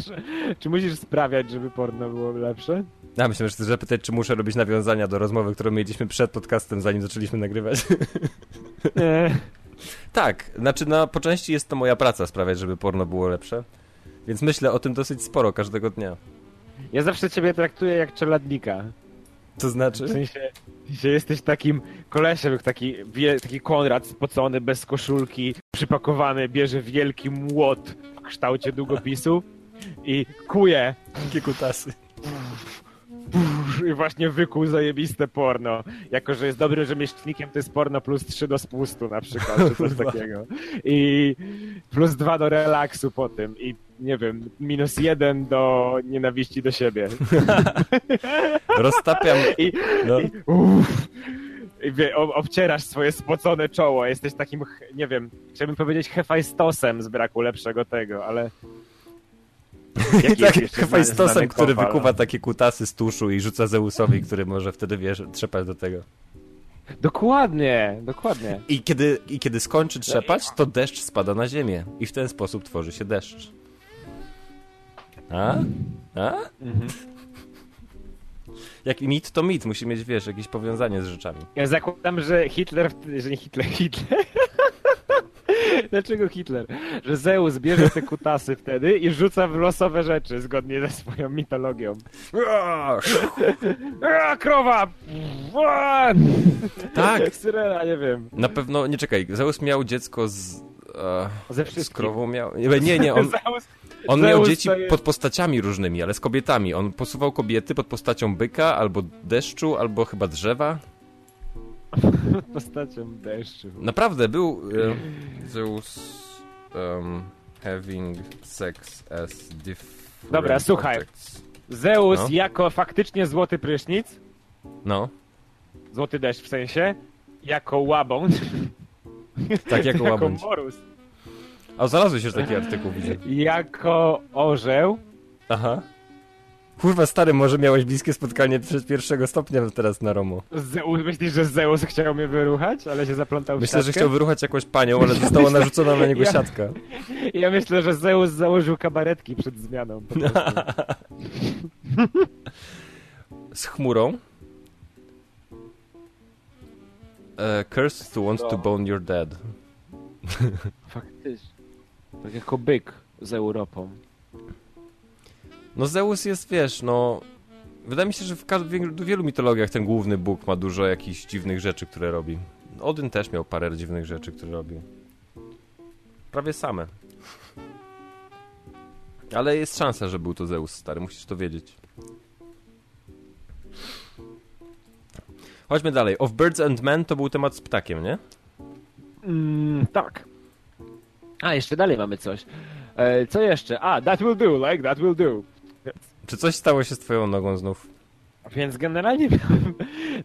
czy musisz sprawiać, żeby porno było lepsze? Ja myślę, że chcesz zapytać, czy muszę robić nawiązania do rozmowy, którą mieliśmy przed podcastem, zanim zaczęliśmy nagrywać. Nie. tak, znaczy na po części jest to moja praca sprawiać, żeby porno było lepsze. Więc myślę o tym dosyć sporo każdego dnia. Ja zawsze ciebie traktuję jak czeladnika. To W znaczy? sensie, że jesteś takim kolesiem, taki, taki Konrad spocony, bez koszulki, przypakowany, bierze wielki młot w kształcie długopisu i kuje Jakie kutasy. i właśnie wykuł zajebiste porno. Jako, że jest dobrym rzemieślnikiem, to jest porno plus 3 do spustu na przykład, czy coś [LAUGHS] takiego. I plus 2 do relaksu po tym. I nie wiem, minus 1 do nienawiści do siebie. [LAUGHS] Roztapiam. I, No. i, uff, i wie, ob, obcierasz swoje spocone czoło. Jesteś takim, nie wiem, chciałbym powiedzieć hefajstosem z braku lepszego tego, ale... [LAUGHS] Tak, Hefajstosem, który kowal? wykuwa takie kutasy z tuszu i rzuca Zeusowi, który może wtedy, wiesz, trzepać do tego. Dokładnie, dokładnie. I kiedy, I kiedy skończy trzepać, to deszcz spada na ziemię. I w ten sposób tworzy się deszcz. A? A? Mhm. Jak mit, to mit. Musi mieć, wiesz, jakieś powiązanie z rzeczami. Ja zakładam, że Hitler, że nie Hitler, Hitler. [LAUGHS] Dlaczego Hitler? Że Zeus bierze te kutasy wtedy i rzuca w losowe rzeczy zgodnie ze swoją mitologią. [LAUGHS] A, krowa! A! Tak. [LAUGHS] Syrena, nie wiem. Na pewno, nie czekaj, Zeus miał dziecko z... E, Ze z wszystkim. krową miał... Nie, nie, on, [LAUGHS] on miał dzieci pod postaciami różnymi, ale z kobietami. On posuwał kobiety pod postacią byka, albo deszczu, albo chyba drzewa. [LAUGHS] postacią deszczu. Naprawdę, był e, Zeus um, having sex as different Dobra, słuchaj. objects. Zeus No. jako faktycznie złoty prysznic, No, złoty deszcz w sensie, jako łabądź, [LAUGHS] [LAUGHS] tak jako jako łabędź. morus, A znalazłeś już taki artykuł, widzę. jako orzeł, Aha. Kurwa, stary, może miałeś bliskie spotkanie przed pierwszego stopnia teraz na Romu. Zeus, myślisz, że Zeus chciał mnie wyruchać, ale się zaplątał w Myślę, że siatkę? chciał wyruchać jakąś panią, ale [LAUGHS] została narzucona na niego Ja- siatka. Ja myślę, że Zeus założył kabaretki przed zmianą. [LAUGHS] Z chmurą. E, cursed to want to No. bone your dead. Faktycznie. Tak jako byk z Europą. No Zeus jest, wiesz, no... Wydaje mi się, że w, w wielu mitologiach ten główny Bóg ma dużo jakichś dziwnych rzeczy, które robi. Odyn też miał parę dziwnych rzeczy, które robił. Prawie same. Ale jest szansa, że był to Zeus, stary, musisz to wiedzieć. Chodźmy dalej. Of Birds and Men to był temat z ptakiem, nie? Mm, tak. A, jeszcze dalej mamy coś. E, co jeszcze? A, that will do, like that will do. Czy coś stało się z twoją nogą znów? Więc generalnie [LAUGHS] miałem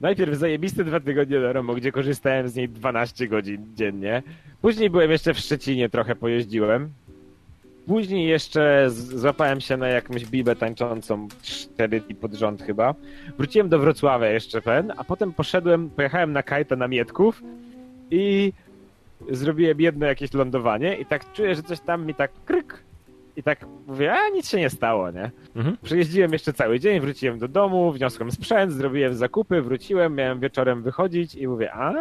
najpierw zajebiste dwa tygodnie do Romo, gdzie korzystałem z niej 12 godzin dziennie. Później byłem jeszcze w Szczecinie, trochę pojeździłem. Później jeszcze złapałem się na jakąś bibę tańczącą cztery dni pod rząd chyba. Wróciłem do Wrocławia jeszcze pen, a potem poszedłem, pojechałem na kajta na Mietków i zrobiłem jedno jakieś lądowanie i tak czuję, że coś tam mi tak kryk i tak mówię, a nic się nie stało, nie? Mhm. Przejeździłem jeszcze cały dzień, wróciłem do domu, wniosłem sprzęt, zrobiłem zakupy, wróciłem, miałem wieczorem wychodzić i mówię, a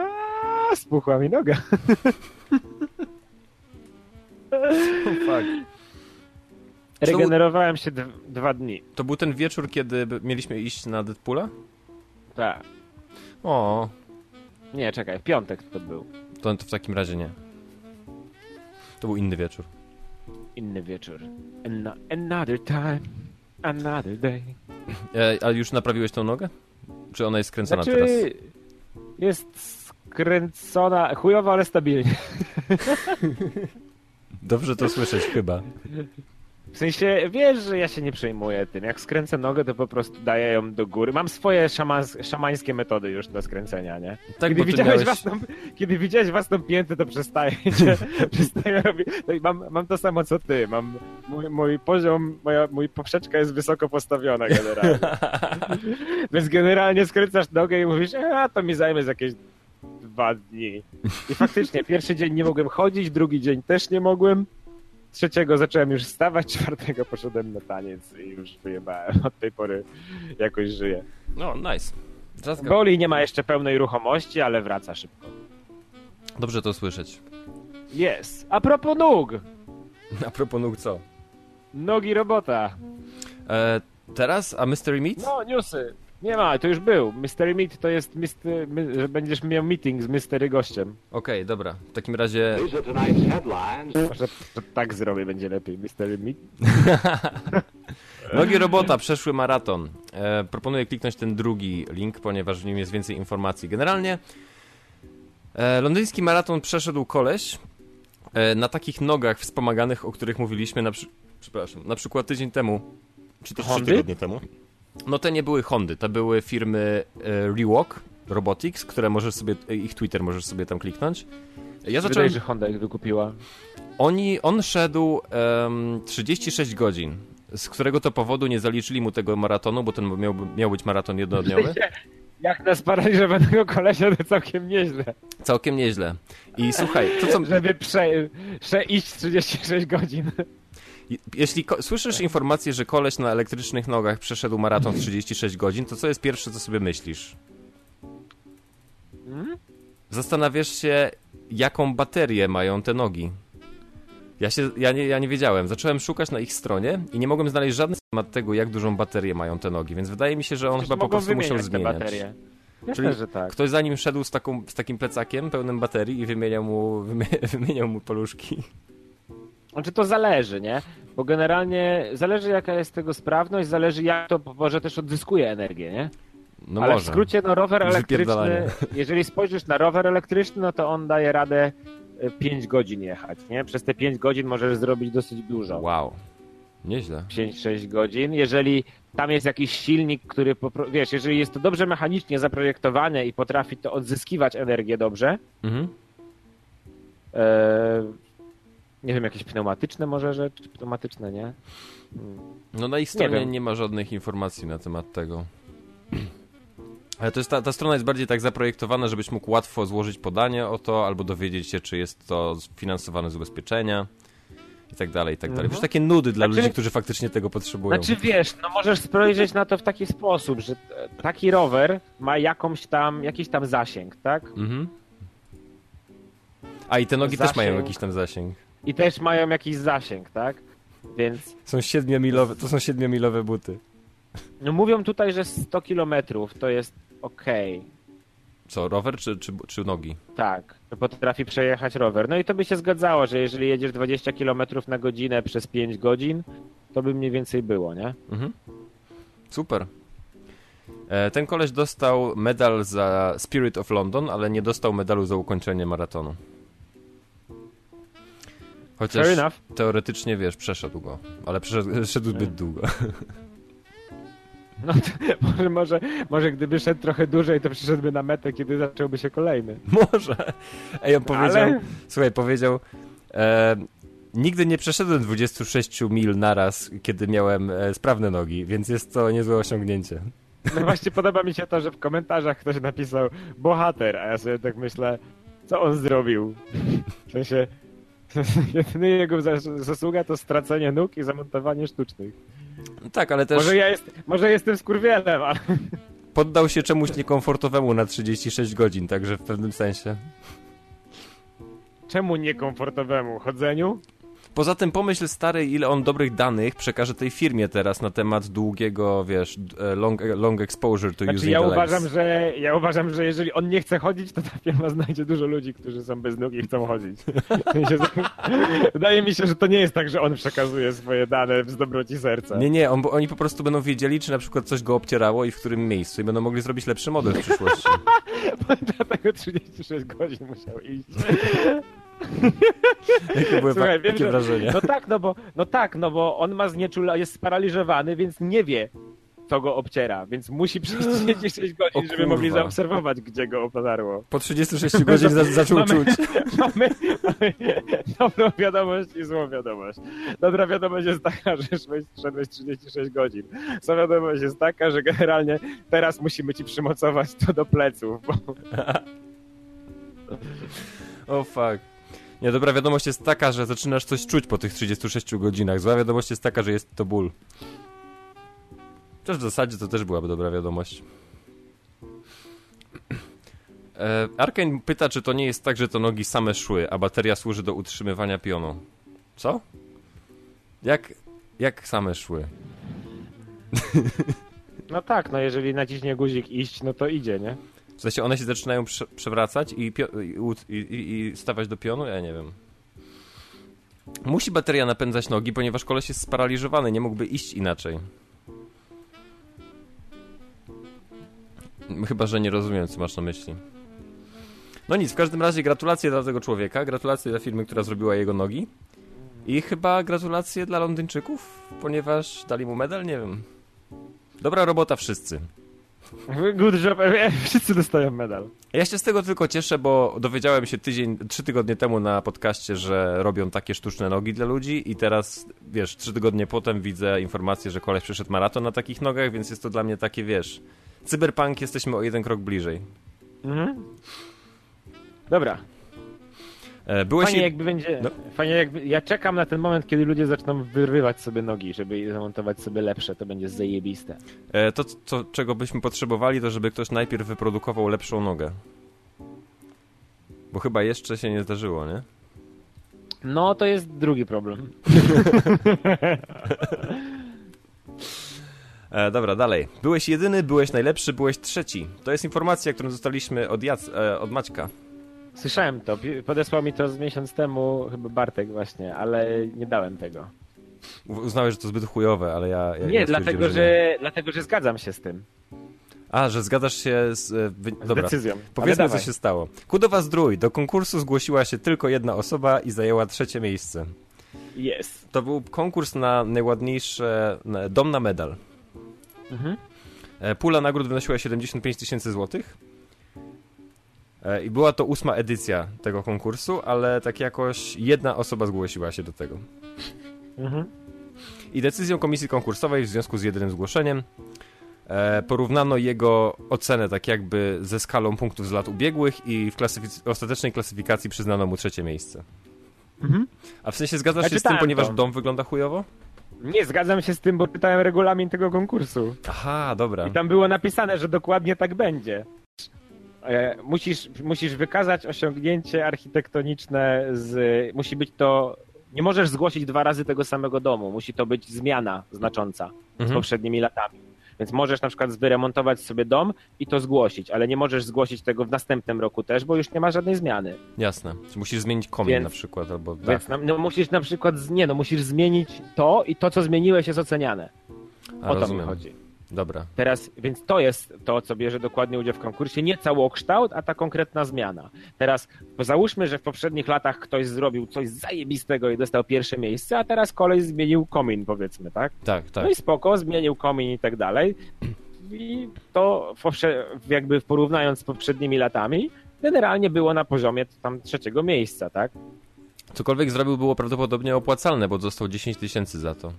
spuchła mi noga. [LAUGHS] [LAUGHS] Regenerowałem się dwa dni. To był ten wieczór, kiedy mieliśmy iść na Deadpoola? Tak. O, Nie, czekaj, w piątek to był. to, to w takim razie nie. To był inny wieczór. Inny wieczór. Ano- another time, another day. [LAUGHS] E, a już naprawiłeś tą nogę? Czy ona jest skręcona Znaczy, teraz? jest skręcona, chujowo, ale stabilnie. [LAUGHS] Dobrze to słyszeć chyba. W sensie, wiesz, że ja się nie przejmuję tym. Jak skręcę nogę, to po prostu daję ją do góry. Mam swoje szamans- szamańskie metody już do skręcenia, nie? Tak, kiedy, widziałeś miałeś... własną, kiedy widziałeś własną piętę, to przestajecie. [LAUGHS] przestaję robić. No i mam, mam to samo co ty. Mam mój, mój poziom, moja mój poprzeczka jest wysoko postawiona generalnie. [LAUGHS] Więc generalnie skręcasz nogę i mówisz, a to mi zajmie z jakieś dwa dni. I faktycznie, [LAUGHS] pierwszy dzień nie mogłem chodzić, drugi dzień też nie mogłem. Trzeciego zacząłem już wstawać, [LAUGHS] czwartego poszedłem na taniec i już wyjebałem. Od tej pory jakoś żyję. No, nice. Drzazga. Boli nie ma jeszcze pełnej ruchomości, ale wraca szybko. Dobrze to słyszeć. Jest. A propos nóg. [LAUGHS] A propos nóg co? Nogi robota. E, teraz? A Mystery Meat? No, newsy. Nie ma, to już był. Mystery Meet to jest, mister, my, że będziesz miał meeting z mystery gościem. Okej, dobra. W takim razie... Może to tak zrobię, będzie lepiej. Mystery Meet. [LAUGHS] Nogi robota przeszły maraton. E, proponuję kliknąć ten drugi link, ponieważ w nim jest więcej informacji. Generalnie e, londyński maraton przeszedł koleś e, na takich nogach wspomaganych, o których mówiliśmy na, przy... Przepraszam, na przykład tydzień temu, czy też trzy Hondy? tygodnie temu. No te nie były Hondy, to były firmy e, Rewalk Robotics, które możesz sobie, e, ich Twitter możesz sobie tam kliknąć. Ja zacząłem, Wydaje, że Honda ich wykupiła. oni, on szedł em, 36 godzin, z którego to powodu nie zaliczyli mu tego maratonu, bo ten miał, miał być maraton jednodniowy. [LAUGHS] Jak na sparaliżowanego kolesia to całkiem nieźle. Całkiem nieźle. I słuchaj, to co, Żeby prze, prze iść 36 godzin. Jeśli słyszysz informację, że koleś na elektrycznych nogach przeszedł maraton w 36 godzin, to co jest pierwsze, co sobie myślisz? Hmm? Zastanawiasz się, jaką baterię mają te nogi. Ja, się, ja, nie, ja nie wiedziałem. Zacząłem szukać na ich stronie i nie mogłem znaleźć żadnego temat tego, jak dużą baterię mają te nogi, więc wydaje mi się, że on Przecież chyba po prostu musiał zmieniać. baterie. Czyli że tak. Ktoś za nim szedł z, taką, z takim plecakiem pełnym baterii i wymieniał mu, wymie- [LAUGHS] wymieniał mu paluszki. Znaczy to zależy, nie? Bo generalnie zależy jaka jest tego sprawność, zależy jak to może też odzyskuje energię, nie? No Ale może. w skrócie no rower elektryczny, jeżeli spojrzysz na rower elektryczny, no to on daje radę 5 godzin jechać, nie? Przez te 5 godzin możesz zrobić dosyć dużo. Wow. Nieźle. 5-6 godzin. Jeżeli tam jest jakiś silnik, który, wiesz, jeżeli jest to dobrze mechanicznie zaprojektowane i potrafi to odzyskiwać energię dobrze, Mhm. e, nie wiem, jakieś pneumatyczne może rzeczy, pneumatyczne, nie? Hmm. No na ich stronie nie, wiem. ma żadnych informacji na temat tego. Ale to jest ta, ta strona jest bardziej tak zaprojektowana, żebyś mógł łatwo złożyć podanie o to, albo dowiedzieć się, czy jest to finansowane z ubezpieczenia i tak dalej, i tak dalej. Mhm. Wiesz, takie nudy dla Znaczy- ludzi, którzy faktycznie tego potrzebują. Znaczy wiesz, no możesz spojrzeć na to w taki sposób, że taki rower ma jakąś tam, jakiś tam zasięg, tak? Mhm. A i te nogi też Zasięg. mają jakiś tam zasięg. I też mają jakiś zasięg, tak? Więc Są siedmiomilowe, to są siedmiomilowe buty. no mówią tutaj, że 100 kilometrów to jest okej. Co, rower czy, czy, czy nogi? Tak, że potrafi przejechać rower. No i to by się zgadzało, że jeżeli jedziesz 20 km na godzinę przez 5 godzin, to by mniej więcej było, nie? Mhm. Super. E, ten koleś dostał medal za Spirit of London, ale nie dostał medalu za ukończenie maratonu. Chociaż Fair enough. teoretycznie, wiesz, przeszedł go, ale przeszedł, [LAUGHS] szedł zbyt długo. [LAUGHS] No [LAUGHS] może, może, może gdyby szedł trochę dłużej, to przyszedłby na metę, kiedy zacząłby się kolejny. Może. Ej, on powiedział, Ale- słuchaj, powiedział, e, Nigdy nie przeszedłem 26 mil naraz, kiedy miałem e, sprawne nogi, więc jest to niezłe osiągnięcie. No właśnie podoba mi się to, że w komentarzach ktoś napisał bohater, a ja sobie tak myślę, co on zrobił? W sensie, [LAUGHS] jedyny jego zas- zasługa to stracenie nóg i zamontowanie sztucznych. Tak, ale też Może ja jest, może jestem skurwielem, ale... poddał się czemuś niekomfortowemu na 36 godzin, także w pewnym sensie. Czemu niekomfortowemu? Chodzeniu? Poza tym pomyśl stary, ile on dobrych danych przekaże tej firmie teraz na temat długiego, wiesz, e, long, long exposure to Znaczy using ja uważam, że ja uważam, że jeżeli on nie chce chodzić, to ta firma znajdzie dużo ludzi, którzy są bez nóg i chcą chodzić. [LAUGHS] Wydaje mi się, że to nie jest tak, że on przekazuje swoje dane z dobroci serca. Nie, nie, on, bo oni po prostu będą wiedzieli, czy na przykład coś go obcierało i w którym miejscu i będą mogli zrobić lepszy model w przyszłości. [LAUGHS] Dlatego 36 godzin musiał iść. [LAUGHS] Jakie były Słuchaj, wiem, takie że- wrażenie? No tak, no bo, no tak, no bo on ma znieczula, jest sparaliżowany, więc nie wie, co go obciera, więc musi [LAUGHS] przejść 36 O godzin, żeby mogli zaobserwować, gdzie go otarło. Po 36 godzin za, zaczął Mamy- czuć. [LAUGHS] Mamy, mamy dobrą wiadomość i złą wiadomość. Dobra wiadomość jest taka, że szedłeś 36 godzin. Zła wiadomość jest taka, że generalnie teraz musimy ci przymocować to do pleców, bo O fuck. Nie, dobra wiadomość jest taka, że zaczynasz coś czuć po tych 36 godzinach. Zła wiadomość jest taka, że jest to ból. Chociaż w zasadzie to też byłaby dobra wiadomość. E, Arkane pyta, czy to nie jest tak, że to nogi same szły, a bateria służy do utrzymywania pionu. Co? Jak, jak same szły? no tak, no jeżeli naciśnie guzik iść, no to idzie, nie? W sensie one się zaczynają prze przewracać i, i, i, i stawać do pionu? Ja nie wiem. Musi bateria napędzać nogi, ponieważ koleś jest sparaliżowany, nie mógłby iść inaczej. Chyba, że nie rozumiem, co masz na myśli. No nic, w każdym razie gratulacje dla tego człowieka, gratulacje dla firmy, która zrobiła jego nogi. I chyba gratulacje dla Londyńczyków, ponieważ dali mu medal, nie wiem. Dobra robota wszyscy. Good job, e, wszyscy dostają medal. Ja się z tego tylko cieszę, bo dowiedziałem się tydzień, trzy tygodnie temu na podcaście, że robią takie sztuczne nogi dla ludzi i teraz, wiesz, trzy tygodnie potem widzę informację, że koleś przeszedł maraton na takich nogach, więc jest to dla mnie takie, wiesz, cyberpunk jesteśmy o jeden krok bliżej. Mhm. Dobra, E, byłeś... fajnie jakby będzie, No. fajnie jakby, ja czekam na ten moment, kiedy ludzie zaczną wyrywać sobie nogi, żeby zamontować sobie lepsze, to będzie zajebiste. e, to, co, czego byśmy potrzebowali, to żeby ktoś najpierw wyprodukował lepszą nogę. Bo chyba jeszcze się nie zdarzyło, nie? No, to jest drugi problem. [LAUGHS] E, dobra, dalej. Byłeś jedyny, byłeś najlepszy, byłeś trzeci. To jest informacja, którą dostaliśmy od, Jac- e, od Maćka. Słyszałem to, podesłał mi to z miesiąc temu, chyba Bartek właśnie, ale nie dałem tego. Uznałeś, że to zbyt chujowe, ale ja. ja Nie, dlatego nie. że, dlatego, że zgadzam się z tym, A, że zgadzasz się z. e, Wy... Dobra. decyzją. Powiedzmy, co się stało. Kudowa Zdrój. Do konkursu zgłosiła się tylko jedna osoba i zajęła trzecie miejsce. Jest. To był konkurs na najładniejsze. Na, dom na medal. Mhm. E, Pula nagród wynosiła 75 tysięcy złotych. E, I była to ósma edycja tego konkursu, ale tak jakoś jedna osoba zgłosiła się do tego. Mhm. I decyzją komisji konkursowej w związku z jedynym zgłoszeniem e, porównano jego ocenę tak jakby ze skalą punktów z lat ubiegłych i w klasyfic- ostatecznej klasyfikacji przyznano mu trzecie miejsce. Mhm. A w sensie zgadzasz Ja się z tym, ponieważ to. dom wygląda chujowo? Nie, zgadzam się z tym, bo czytałem regulamin tego konkursu. Aha, dobra. I tam było napisane, że dokładnie tak będzie. E, musisz, musisz wykazać osiągnięcie architektoniczne z... Musi być to... Nie możesz zgłosić dwa razy tego samego domu. Musi to być zmiana znacząca z Mhm. poprzednimi latami. Więc możesz na przykład wyremontować sobie dom i to zgłosić, ale nie możesz zgłosić tego w następnym roku też, bo już nie ma żadnej zmiany. Jasne. Musisz zmienić komin Więc- na przykład, albo dach. Więc no, no, musisz na przykład, z- nie no, musisz zmienić to i to, co zmieniłeś jest oceniane. A, o to rozumiem. mi chodzi. Dobra. Teraz, więc to jest to, co bierze dokładnie udział w konkursie, nie całokształt, a ta konkretna zmiana. Teraz załóżmy, że w poprzednich latach ktoś zrobił coś zajebistego i dostał pierwsze miejsce, a teraz kolej zmienił komin, powiedzmy, tak? Tak, tak. No i spoko, zmienił komin i tak dalej. I to jakby porównując z poprzednimi latami, generalnie było na poziomie tam trzeciego miejsca, tak? Cokolwiek zrobił było prawdopodobnie opłacalne, bo dostał 10 tysięcy za to.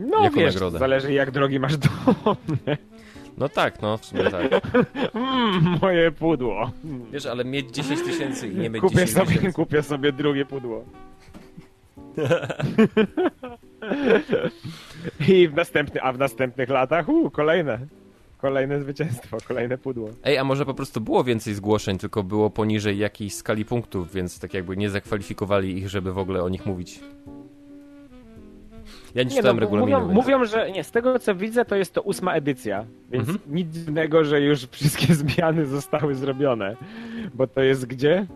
No Jako wiesz, nagrodę. zależy jak drogi masz dom. No tak, no w sumie tak. [LAUGHS] Mm, moje pudło. Wiesz, ale mieć 10 tysięcy i nie mieć Kupię 10 sobie, tysięcy. kupię sobie drugie pudło. [LAUGHS] I w następny, a w następnych latach, u, kolejne. Kolejne zwycięstwo, kolejne pudło. Ej, a może po prostu było więcej zgłoszeń, tylko było poniżej jakiejś skali punktów, więc tak jakby nie zakwalifikowali ich, żeby w ogóle o nich mówić. Ja nie, czytałem bo regulaminu, mówią, mówią, że nie, z tego co widzę, to jest to ósma edycja, więc Mhm. nic dziwnego, że już wszystkie [LAUGHS] zmiany zostały zrobione. Bo to jest gdzie?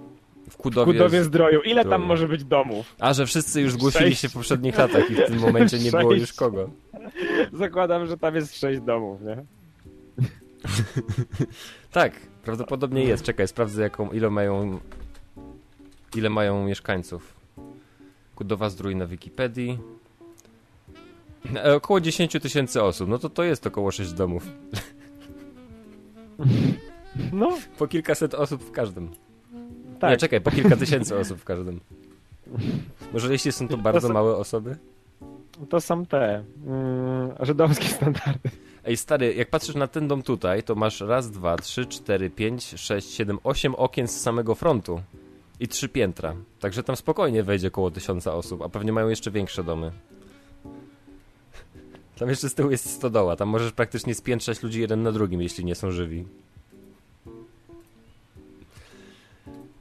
w W Kudowie... Kudowie Zdroju. Ile tam Zdroju. może być domów? A, że wszyscy już zgłosili Sześć. się w poprzednich latach i w tym momencie nie było Sześć. już kogo. [LAUGHS] Zakładam, że tam jest sześć domów, nie? [LAUGHS] Tak, prawdopodobnie jest. Czekaj, sprawdzę jaką, ile mają... Ile mają mieszkańców. Kudowa Zdrój na Wikipedii. E, Około 10 tysięcy osób, no to to jest około 6 domów. [LAUGHS] No, Po kilkaset osób w każdym. tak. Nie, czekaj, po kilka tysięcy osób w każdym. Może jeśli są to bardzo są- małe osoby? To są te mm, żydowskie standardy. Ej, stary, jak patrzysz na ten dom tutaj, to masz raz, dwa, trzy, cztery, pięć, sześć, siedem, osiem okien z samego frontu. I trzy piętra. Także tam spokojnie wejdzie około tysiąca osób, a pewnie mają jeszcze większe domy. Tam jeszcze z tyłu jest stodoła, tam możesz praktycznie spiętrzać ludzi jeden na drugim, jeśli nie są żywi.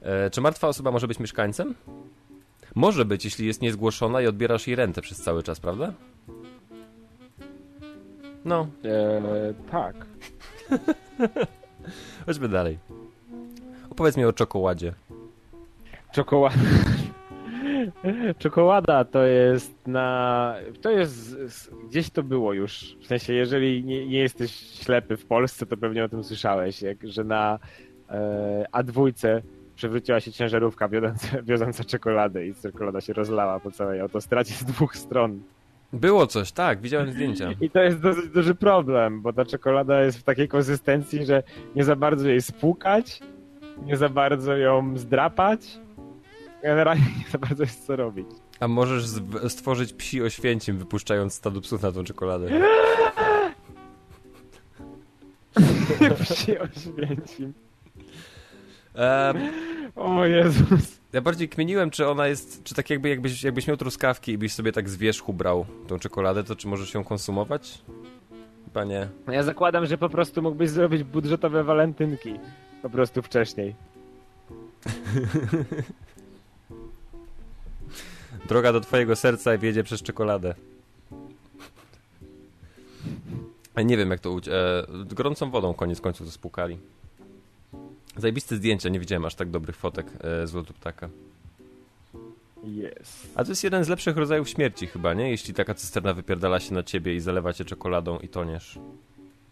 E, czy martwa osoba może być mieszkańcem? Może być, jeśli jest niezgłoszona i odbierasz jej rentę przez cały czas, prawda? No, E, tak. [LAUGHS] chodźmy dalej. Opowiedz mi o czekoladzie. Czekolada. [LAUGHS] Czekolada to jest na. To jest. Gdzieś to było już. W sensie, jeżeli nie, nie jesteś ślepy w Polsce, to pewnie o tym słyszałeś, jak, że na e, A2 przewróciła się ciężarówka wiodąca, [LAUGHS] wioząca czekoladę i czekolada się rozlała po całej autostradzie z dwóch stron. Było coś, tak, widziałem zdjęcia. I to jest dosyć duży problem, bo ta czekolada jest w takiej konsystencji, że nie za bardzo jej spłukać, nie za bardzo ją zdrapać. Generalnie nie za bardzo jest co robić. A możesz stworzyć psi oświęcim, wypuszczając stado psów na tą czekoladę. [LAUGHS] Przy oświęcim. Ehm, O Jezus. ja bardziej kmieniłem, czy ona jest, czy tak jakby jakbyś, jakbyś miał truskawki i byś sobie tak z wierzchu brał tą czekoladę, to czy możesz ją konsumować? Panie. No Ja zakładam, że po prostu mógłbyś zrobić budżetowe walentynki. Po prostu wcześniej. [LAUGHS] Droga do twojego serca wiedzie przez czekoladę. Nie wiem jak to uć... E, gorącą wodą koniec końców spłukali. Zajebiste zdjęcia, nie widziałem aż tak dobrych fotek e, z lotu ptaka. Jest. A to jest jeden z lepszych rodzajów śmierci chyba, nie? Jeśli taka cysterna wypierdala się na ciebie i zalewa cię czekoladą i toniesz.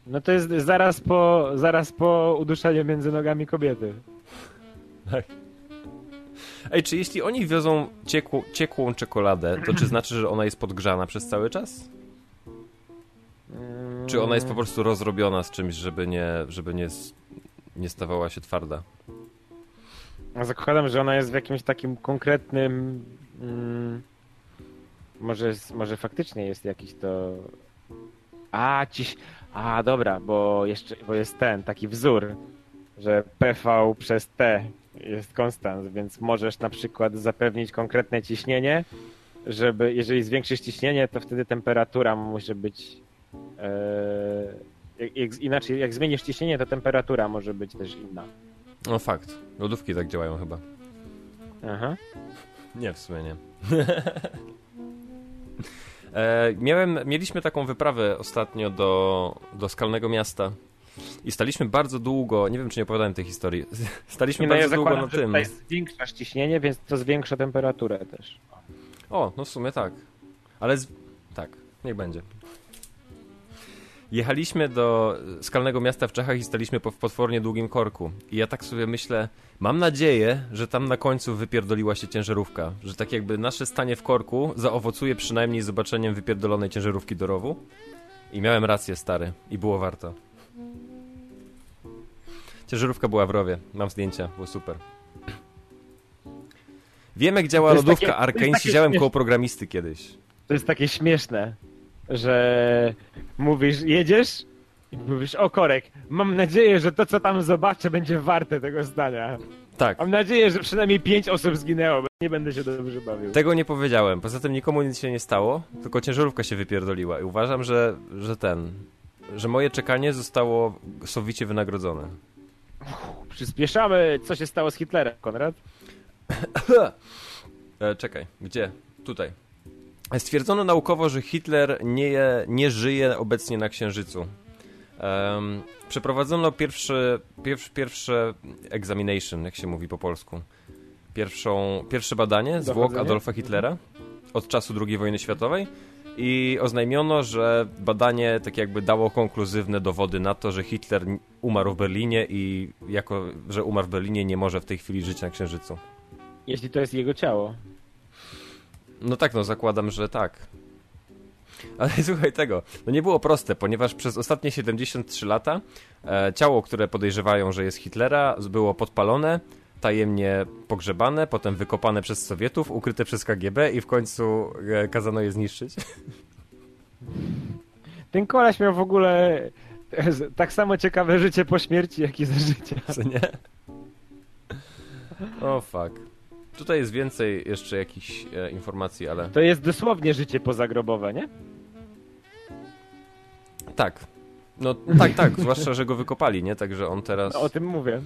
No to jest zaraz po, zaraz po uduszeniu między nogami kobiety. Ej, czy jeśli oni wiozą ciekłą, ciekłą czekoladę, to czy [CLEARS THROAT] znaczy, że ona jest podgrzana przez cały czas? Czy ona jest po prostu rozrobiona z czymś, żeby nie, żeby nie, nie stawała się twarda? Zakładam, że ona jest w jakimś takim konkretnym. Mm, może, może faktycznie jest jakiś to. A, ciś. A, dobra, bo jeszcze bo jest ten taki wzór, że PV przez T jest konstans, więc możesz na przykład zapewnić konkretne ciśnienie, żeby jeżeli zwiększysz ciśnienie, to wtedy temperatura może być. E, jak, inaczej, jak zmienisz ciśnienie, to temperatura może być też inna. No fakt. Lodówki tak działają chyba. Aha. Nie, w sumie nie. [LAUGHS] e, miałem, mieliśmy taką wyprawę ostatnio do, do Skalnego Miasta i staliśmy bardzo długo, nie wiem czy nie opowiadałem tej historii, [LAUGHS] staliśmy Nie, no ja bardzo długo na tym. tutaj zwiększasz ciśnienie, więc to zwiększa temperaturę też. O, no w sumie tak. Ale z... tak, niech będzie. Jechaliśmy do skalnego miasta w Czechach i staliśmy po, w potwornie długim korku. I ja tak sobie myślę, mam nadzieję, że tam na końcu wypierdoliła się ciężarówka. Że tak jakby nasze stanie w korku zaowocuje przynajmniej zobaczeniem wypierdolonej ciężarówki do rowu. I miałem rację, stary. I było warto. Ciężarówka była w rowie. Mam zdjęcia, było super. Wiemy, jak działa lodówka takie- Arkane, siedziałem śmieszne. koło programisty kiedyś. To jest takie śmieszne, że mówisz, jedziesz i mówisz, o korek, mam nadzieję, że to, co tam zobaczę, będzie warte tego zdania. Tak. Mam nadzieję, że przynajmniej pięć osób zginęło, bo nie będę się dobrze bawił. Tego nie powiedziałem. Poza tym nikomu nic się nie stało, tylko ciężarówka się wypierdoliła. I uważam, że, że ten, że moje czekanie zostało sowicie wynagrodzone. Przyspieszamy, co się stało z Hitlerem, Konrad? E, czekaj, gdzie? Tutaj. Stwierdzono naukowo, że Hitler nie, nie żyje obecnie na Księżycu. Em, przeprowadzono pierwszy, pierwszy, pierwsze examination, jak się mówi po polsku. Pierwszą, pierwsze badanie zwłok? Adolfa Hitlera od czasu II wojny światowej i oznajmiono, że badanie tak jakby dało konkluzywne dowody na to, że Hitler umarł w Berlinie i jako, że umarł w Berlinie nie może w tej chwili żyć na Księżycu. Jeśli to jest jego ciało. No tak, no zakładam, że tak. Ale [LAUGHS] słuchaj tego, no nie było proste, ponieważ przez ostatnie 73 lata e, ciało, które podejrzewają, że jest Hitlera, było podpalone, tajemnie pogrzebane, potem wykopane przez Sowietów, ukryte przez KGB i w końcu e, kazano je zniszczyć. [LAUGHS] Ten koleś miał w ogóle e, tak samo ciekawe życie po śmierci, jak i za życia. [LAUGHS] Co nie? O fuck. Tutaj jest więcej jeszcze jakichś e, informacji, ale To jest dosłownie życie pozagrobowe, nie? tak. No tak, tak, zwłaszcza, że go wykopali, nie? Także on teraz... No, o tym mówię.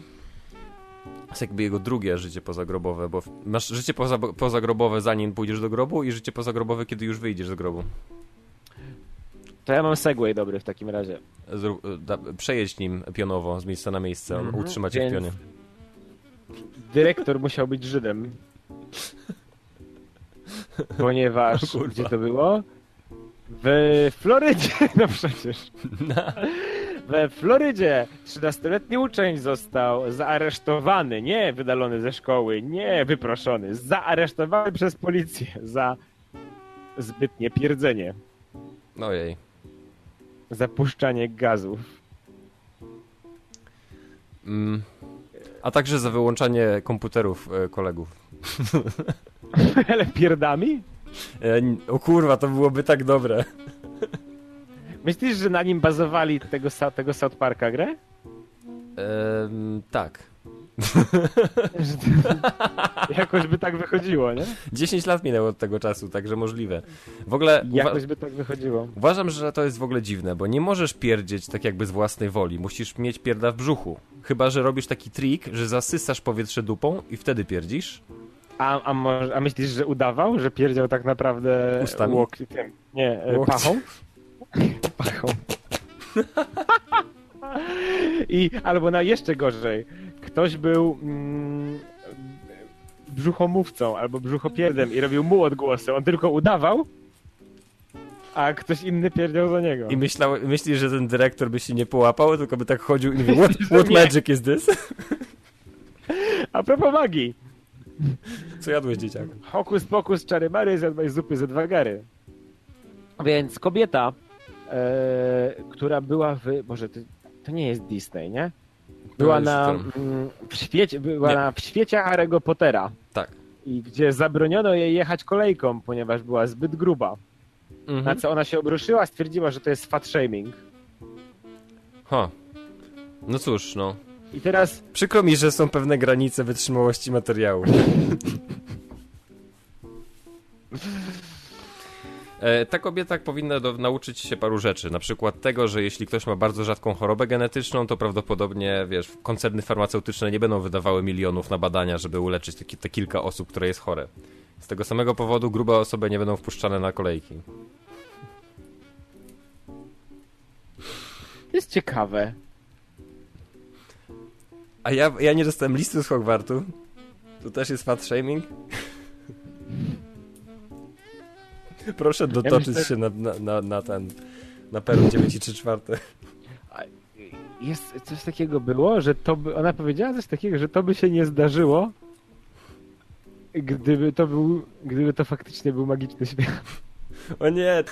To jest jakby jego drugie życie pozagrobowe, bo masz życie poza, pozagrobowe zanim pójdziesz do grobu i życie pozagrobowe, kiedy już wyjdziesz z grobu. To ja mam segway dobry w takim razie. Zrób, da, przejedź nim pionowo z miejsca na miejsce, Mhm, utrzyma cię w pionie. Dyrektor musiał być Żydem. Ponieważ, [LAUGHS] O kurwa. gdzie to było? W Florydzie, [LAUGHS] no przecież. We Florydzie 13-letni uczeń został zaaresztowany, nie wydalony ze szkoły, nie wyproszony, zaaresztowany przez policję za zbytnie pierdzenie, Ojej. zapuszczanie gazów. Mm. A także za wyłączanie komputerów e, kolegów. [LAUGHS] Ale pierdami? E, o kurwa, to byłoby tak dobre. Myślisz, że na nim bazowali tego, tego South Parka grę? Em, tak. [LAUGHS] Jakoś by tak wychodziło, nie? 10 lat minęło od tego czasu, także możliwe. W ogóle Jakoś by tak wychodziło. uważam, że to jest w ogóle dziwne, bo nie możesz pierdzieć tak jakby z własnej woli. Musisz mieć pierda w brzuchu. Chyba, że robisz taki trik, że zasysasz powietrze dupą i wtedy pierdzisz. A, a, może, a myślisz, że udawał, że pierdział tak naprawdę Ustami? tym, nie, e, pachą? [LAUGHS] Pachą. I albo na jeszcze gorzej, ktoś był mm, brzuchomówcą albo brzuchopierdem i robił mu odgłosy. On tylko udawał, a ktoś inny pierdział za niego. I myślał, myślisz, że ten dyrektor by się nie połapał, tylko by tak chodził i mówił, what, what magic is this? A propos magii. Co jadłeś, dzieciak? Hokus pokus, czary mary, zjadłeś zupy ze dwa gary. Więc kobieta, która była w... Boże, to, nie jest Disney, nie? Była już na, mm, w świecie, była Nie. na w świecie Harry'ego Pottera. Tak. I gdzie zabroniono jej jechać kolejką, ponieważ była zbyt gruba. Na Mhm. co ona się obruszyła, stwierdziła, że to jest fat shaming. Ha. No cóż, no. I teraz Przykro mi, że są pewne granice wytrzymałości materiału. [LAUGHS] E, Ta kobieta powinna do, nauczyć się paru rzeczy. Na przykład tego, że jeśli ktoś ma bardzo rzadką chorobę genetyczną, to prawdopodobnie, wiesz, koncerny farmaceutyczne nie będą wydawały milionów na badania, żeby uleczyć te, te kilka osób, które jest chore. Z tego samego powodu grube osoby nie będą wpuszczane na kolejki. to jest ciekawe. A ja, ja nie dostałem listu z Hogwartu. To też jest fat shaming? [LAUGHS] Proszę dotoczyć myślę- się na, na, na, na ten... Na peru 9 i 3 czwarte. Jest coś takiego było, że to by, ona powiedziała coś takiego, że to by się nie zdarzyło, gdyby to był, gdyby to faktycznie był magiczny świat. [LAUGHS] O nie!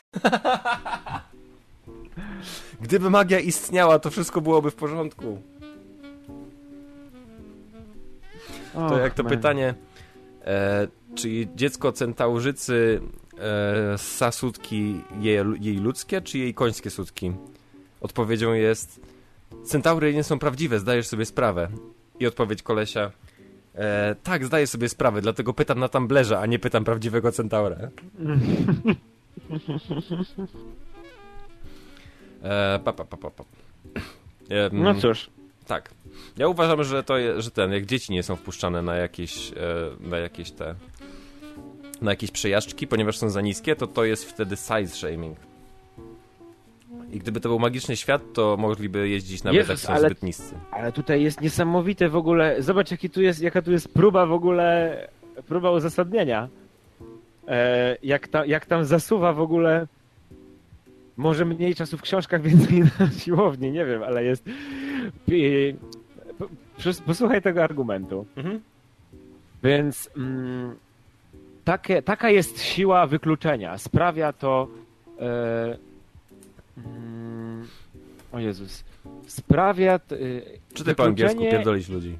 Gdyby magia istniała, to wszystko byłoby w porządku. To Och, jak to man. pytanie... E, czyli dziecko centaurzycy e, ssa sutki jej, jej ludzkie, czy jej końskie sutki? Odpowiedzią jest Centaury nie są prawdziwe, zdajesz sobie sprawę. I odpowiedź kolesia e, Tak, zdaję sobie sprawę, dlatego pytam na Tumblerze, a nie pytam prawdziwego centaura. e, pa, pa, pa, pa, pa. E, No cóż. tak. Ja uważam, że to je, że ten, jak dzieci nie są wpuszczane na jakieś, e, na jakieś te, na jakieś przejażdżki, ponieważ są za niskie, to to jest wtedy size shaming. I gdyby to był magiczny świat, to mogliby jeździć nawet Jezus, jak są ale- zbyt niscy. Ale tutaj jest niesamowite w ogóle. Zobacz, jaki tu jest, jaka tu jest próba w ogóle, próba uzasadnienia. E, jak, ta, jak tam zasuwa w ogóle. Może mniej czasu w książkach, [LAUGHS] więcej na siłowni, nie wiem, ale jest. Posłuchaj tego argumentu. Mhm. Więc mm, takie, taka jest siła wykluczenia. Sprawia to. E, mm, o Jezus. Sprawia. t- y, Czytaj po angielsku, pierdolić ludzi.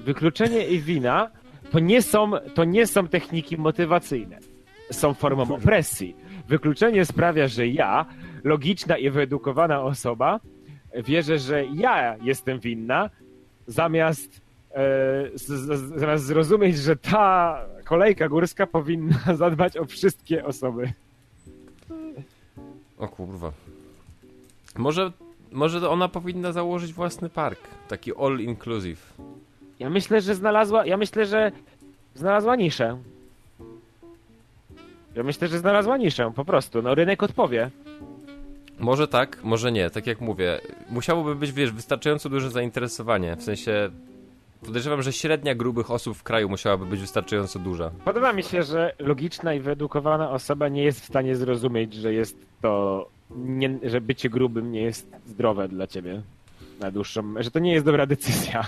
Wykluczenie i wina to nie są, to nie są techniki motywacyjne. Są formą [LAUGHS] opresji. Wykluczenie sprawia, że ja, logiczna i wyedukowana osoba, wierzę, że ja jestem winna, zamiast, e, z, z, zamiast zrozumieć, że ta kolejka górska powinna [LAUGHS] zadbać o wszystkie osoby. O kurwa. Może, może ona powinna założyć własny park. Taki all inclusive. Ja myślę, że znalazła, ja myślę, że znalazła niszę. Ja myślę, że znalazła niszę, po prostu. No rynek odpowie. Może tak, może nie. Tak jak mówię, musiałoby być, wiesz, wystarczająco duże zainteresowanie. W sensie, podejrzewam, że średnia grubych osób w kraju musiałaby być wystarczająco duża. Podoba mi się, że logiczna i wyedukowana osoba nie jest w stanie zrozumieć, że jest to, nie, że bycie grubym nie jest zdrowe dla ciebie na dłuższą, że to nie jest dobra decyzja.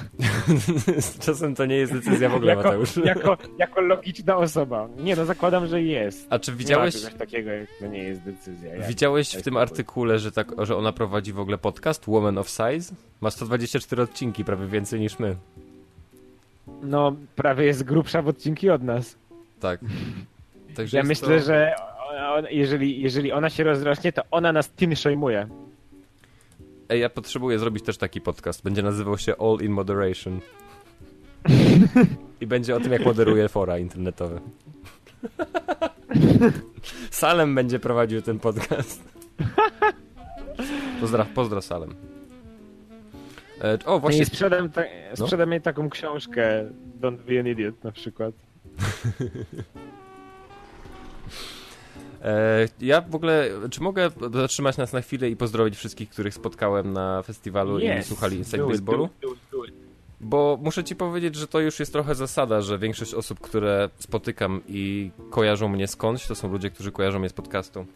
[LAUGHS] Czasem to nie jest decyzja w ogóle, jako, Mateusz. jako, jako logiczna osoba. Nie no, zakładam, że jest. A czy Nie ma widziałeś, czegoś takiego, jak to nie jest decyzja. Jak... widziałeś w tym artykule, że, tak, że ona prowadzi w ogóle podcast Woman of Size? Ma 124 odcinki, prawie więcej niż my. No, prawie jest grubsza w odcinki od nas. Tak. Także Ja myślę, to... że jeżeli, jeżeli ona się rozrośnie, to ona nas tym szejmuje. Ej, ja potrzebuję zrobić też taki podcast. Będzie nazywał się All in Moderation. I będzie o tym, jak moderuje fora internetowe. Salem będzie prowadził ten podcast. Pozdraw, pozdro Salem. E, o, Właśnie sprzedam, ta, No. sprzedam jej taką książkę Don't be an idiot na przykład. [LAUGHS] e, ja w ogóle, czy mogę zatrzymać nas na chwilę i pozdrowić wszystkich, których spotkałem na festiwalu i Yes, słuchali Inside Baseballu? Bo muszę ci powiedzieć, że to już jest trochę zasada, że większość osób, które spotykam i kojarzą mnie skądś, to są ludzie, którzy kojarzą mnie z podcastu.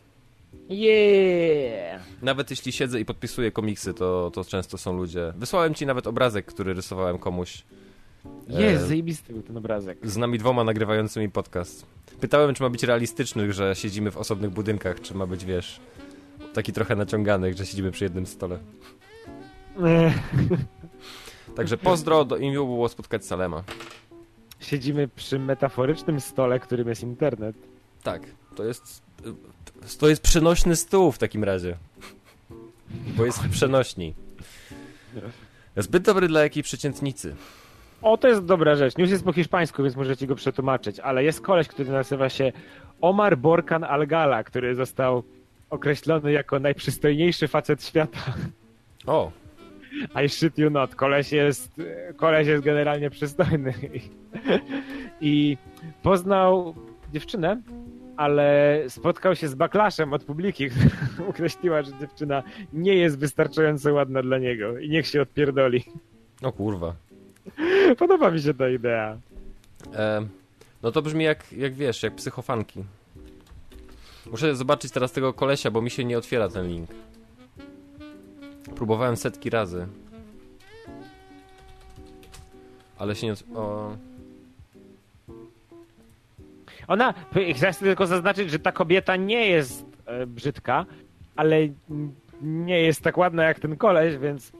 Yeah! Nawet jeśli siedzę i podpisuję komiksy, to, to często są ludzie. Wysłałem ci nawet obrazek, który rysowałem komuś Jest, E, zajebisty był ten obrazek. z nami dwoma nagrywającymi podcast. Pytałem, czy ma być realistyczny, że siedzimy w osobnych budynkach, czy ma być, wiesz, taki trochę naciągany, że siedzimy przy jednym stole. [LAUGHS] Także pozdro, do im miło było spotkać Salema. Siedzimy przy metaforycznym stole, którym jest internet. Tak, to jest. To jest przenośny stół w takim razie. Bo jest w przenośni. Zbyt dobry dla jakiej przeciętnicy. O, to jest dobra rzecz. News jest po hiszpańsku, więc możecie go przetłumaczyć, ale jest koleś, który nazywa się Omar Borkan Algala, który został określony jako najprzystojniejszy facet świata. O, [LAUGHS] I shit you not. Koleś jest, koleś jest generalnie przystojny. [LAUGHS] I poznał dziewczynę, ale spotkał się z backlashem od publiki, która [LAUGHS] określiła, że dziewczyna nie jest wystarczająco ładna dla niego i niech się odpierdoli. o kurwa. Podoba mi się ta idea. E, no to brzmi jak, jak wiesz, jak psychofanki. Muszę zobaczyć teraz tego kolesia, bo mi się nie otwiera ten link. Próbowałem setki razy. Ale się nie... O... Ona, chcę tylko zaznaczyć, że ta kobieta nie jest e, brzydka, ale nie jest tak ładna jak ten koleś, więc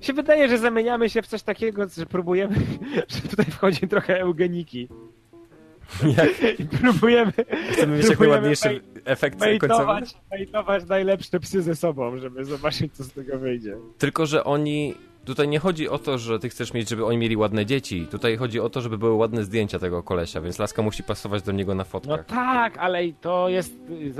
się wydaje, że zamieniamy się w coś takiego, że próbujemy, [LAUGHS] że tutaj wchodzi trochę eugeniki. Jak [LAUGHS] I próbujemy, chcemy mieć jak najładniejszy bej- efekt końcowy. najlepsze psy ze sobą, żeby zobaczyć, co z tego wyjdzie. Tylko, że oni. Tutaj nie chodzi o to, że ty chcesz mieć, żeby oni mieli ładne dzieci. Tutaj chodzi o to, żeby były ładne zdjęcia tego kolesia, więc laska musi pasować do niego na No fotkach. tak, ale to jest.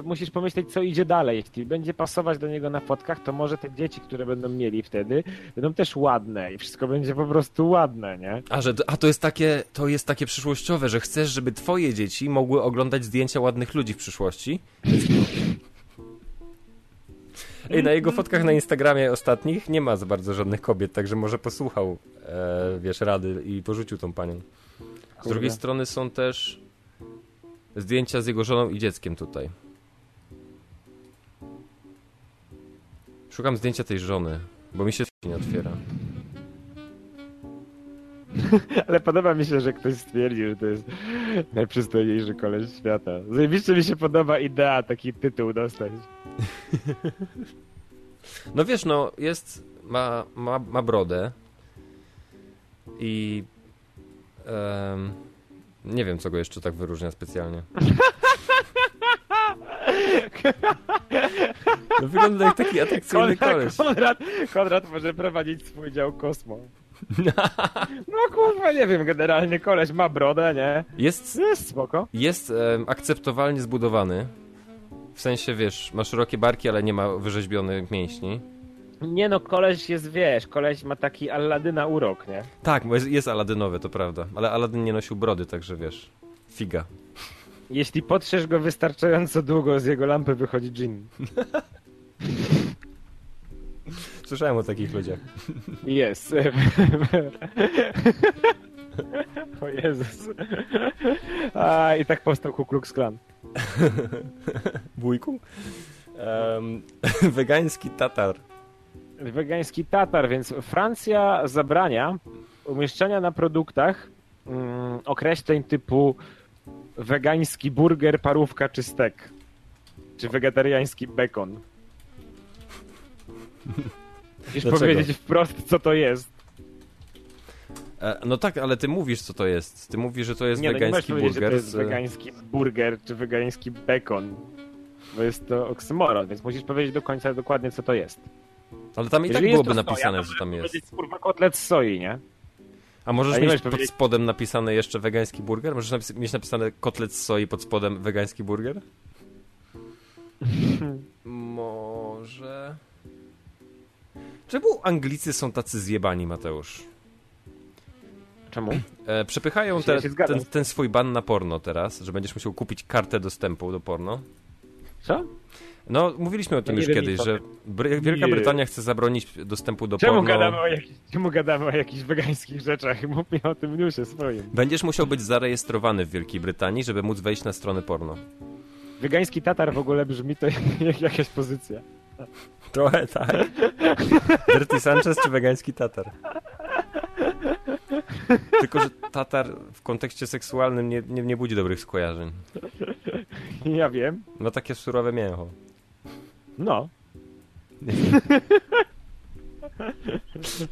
Musisz pomyśleć, co idzie dalej. Jeśli będzie pasować do niego na fotkach, to może te dzieci, które będą mieli wtedy, będą też ładne i wszystko będzie po prostu ładne, nie? A, że, a to jest takie, to jest takie przyszłościowe, że chcesz, żeby twoje dzieci mogły oglądać zdjęcia ładnych ludzi w przyszłości. Ej, na jego fotkach na Instagramie ostatnich nie ma za bardzo żadnych kobiet, także może posłuchał, e, wiesz, rady i porzucił tą panią. Z Kurde. drugiej strony są też zdjęcia z jego żoną i dzieckiem tutaj. Szukam zdjęcia tej żony, bo mi się nie otwiera. [LAUGHS] Ale podoba mi się, że ktoś stwierdził, że to jest najprzystojniejszy koleś świata. Zajebiście mi się podoba idea taki tytuł dostać. No wiesz, no jest, ma, ma, ma brodę i em, nie wiem, co go jeszcze tak wyróżnia specjalnie. [LAUGHS] No wygląda jak taki atrakcyjny Konrad, koleś. Konrad, Konrad może prowadzić swój dział kosmo. No kurwa, nie wiem, generalnie koleś ma brodę, nie? Jest, Jest spoko. jest em, akceptowalnie zbudowany. W sensie, wiesz, ma szerokie barki, ale nie ma wyrzeźbionych mięśni. Nie no, koleś jest, wiesz, koleś ma taki Alladyna urok, nie? Tak, bo jest, jest aladynowy, to prawda. Ale Aladyn nie nosił brody, także wiesz, figa. Jeśli potrzesz go wystarczająco długo, z jego lampy wychodzi dżin. [LAUGHS] Słyszałem o takich ludziach. Jest. [LAUGHS] o Jezus. A, i tak powstał Ku Klux Klan. [LAUGHS] Wujku? Em, [LAUGHS] wegański tatar. Wegański tatar, więc Francja zabrania umieszczania na produktach mm, określeń typu wegański burger, parówka czy stek. Czy wegetariański bekon. Musisz powiedzieć wprost, co to jest. E, no tak, ale ty mówisz, co to jest. Ty mówisz, że to jest Nie, no nie wegański powiedzieć, że to burger. jest z- wegański burger czy wegański bekon. Bo jest to oksymoron, więc musisz powiedzieć do końca dokładnie, co to jest. Ale tam i tak Jeżeli jest byłoby napisane, soja, że tam to jest. kurwa, kotlet z soi, nie? A możesz A nie mieć pod powiedzieć- spodem napisane jeszcze wegański burger? Możesz napis- mieć napisane kotlet z soi pod spodem wegański burger? [LAUGHS] Może... Czemu Anglicy są tacy zjebani, Mateusz? Czemu? E, przepychają Ja te, ten, ten swój ban na porno teraz, że będziesz musiał kupić kartę dostępu do porno. Co? No, mówiliśmy o tym nie już wiem kiedyś, że Bry- Wielka Nie. Brytania chce zabronić dostępu do Czemu porno. gadamy, o jakich, czemu gadamy o jakichś wegańskich rzeczach? [LAUGHS] Mów mi o tym newsie swoim. Będziesz musiał być zarejestrowany w Wielkiej Brytanii, żeby móc wejść na stronę porno. Wegański tatar w ogóle brzmi to [LAUGHS] jak jakaś pozycja. Trochę tak. [LAUGHS] Dirty Sanchez czy wegański Tatar? [LAUGHS] Tylko, że Tatar w kontekście seksualnym nie, nie, nie budzi dobrych skojarzeń. [LAUGHS] Ja wiem. No takie surowe mięcho. No. [LAUGHS]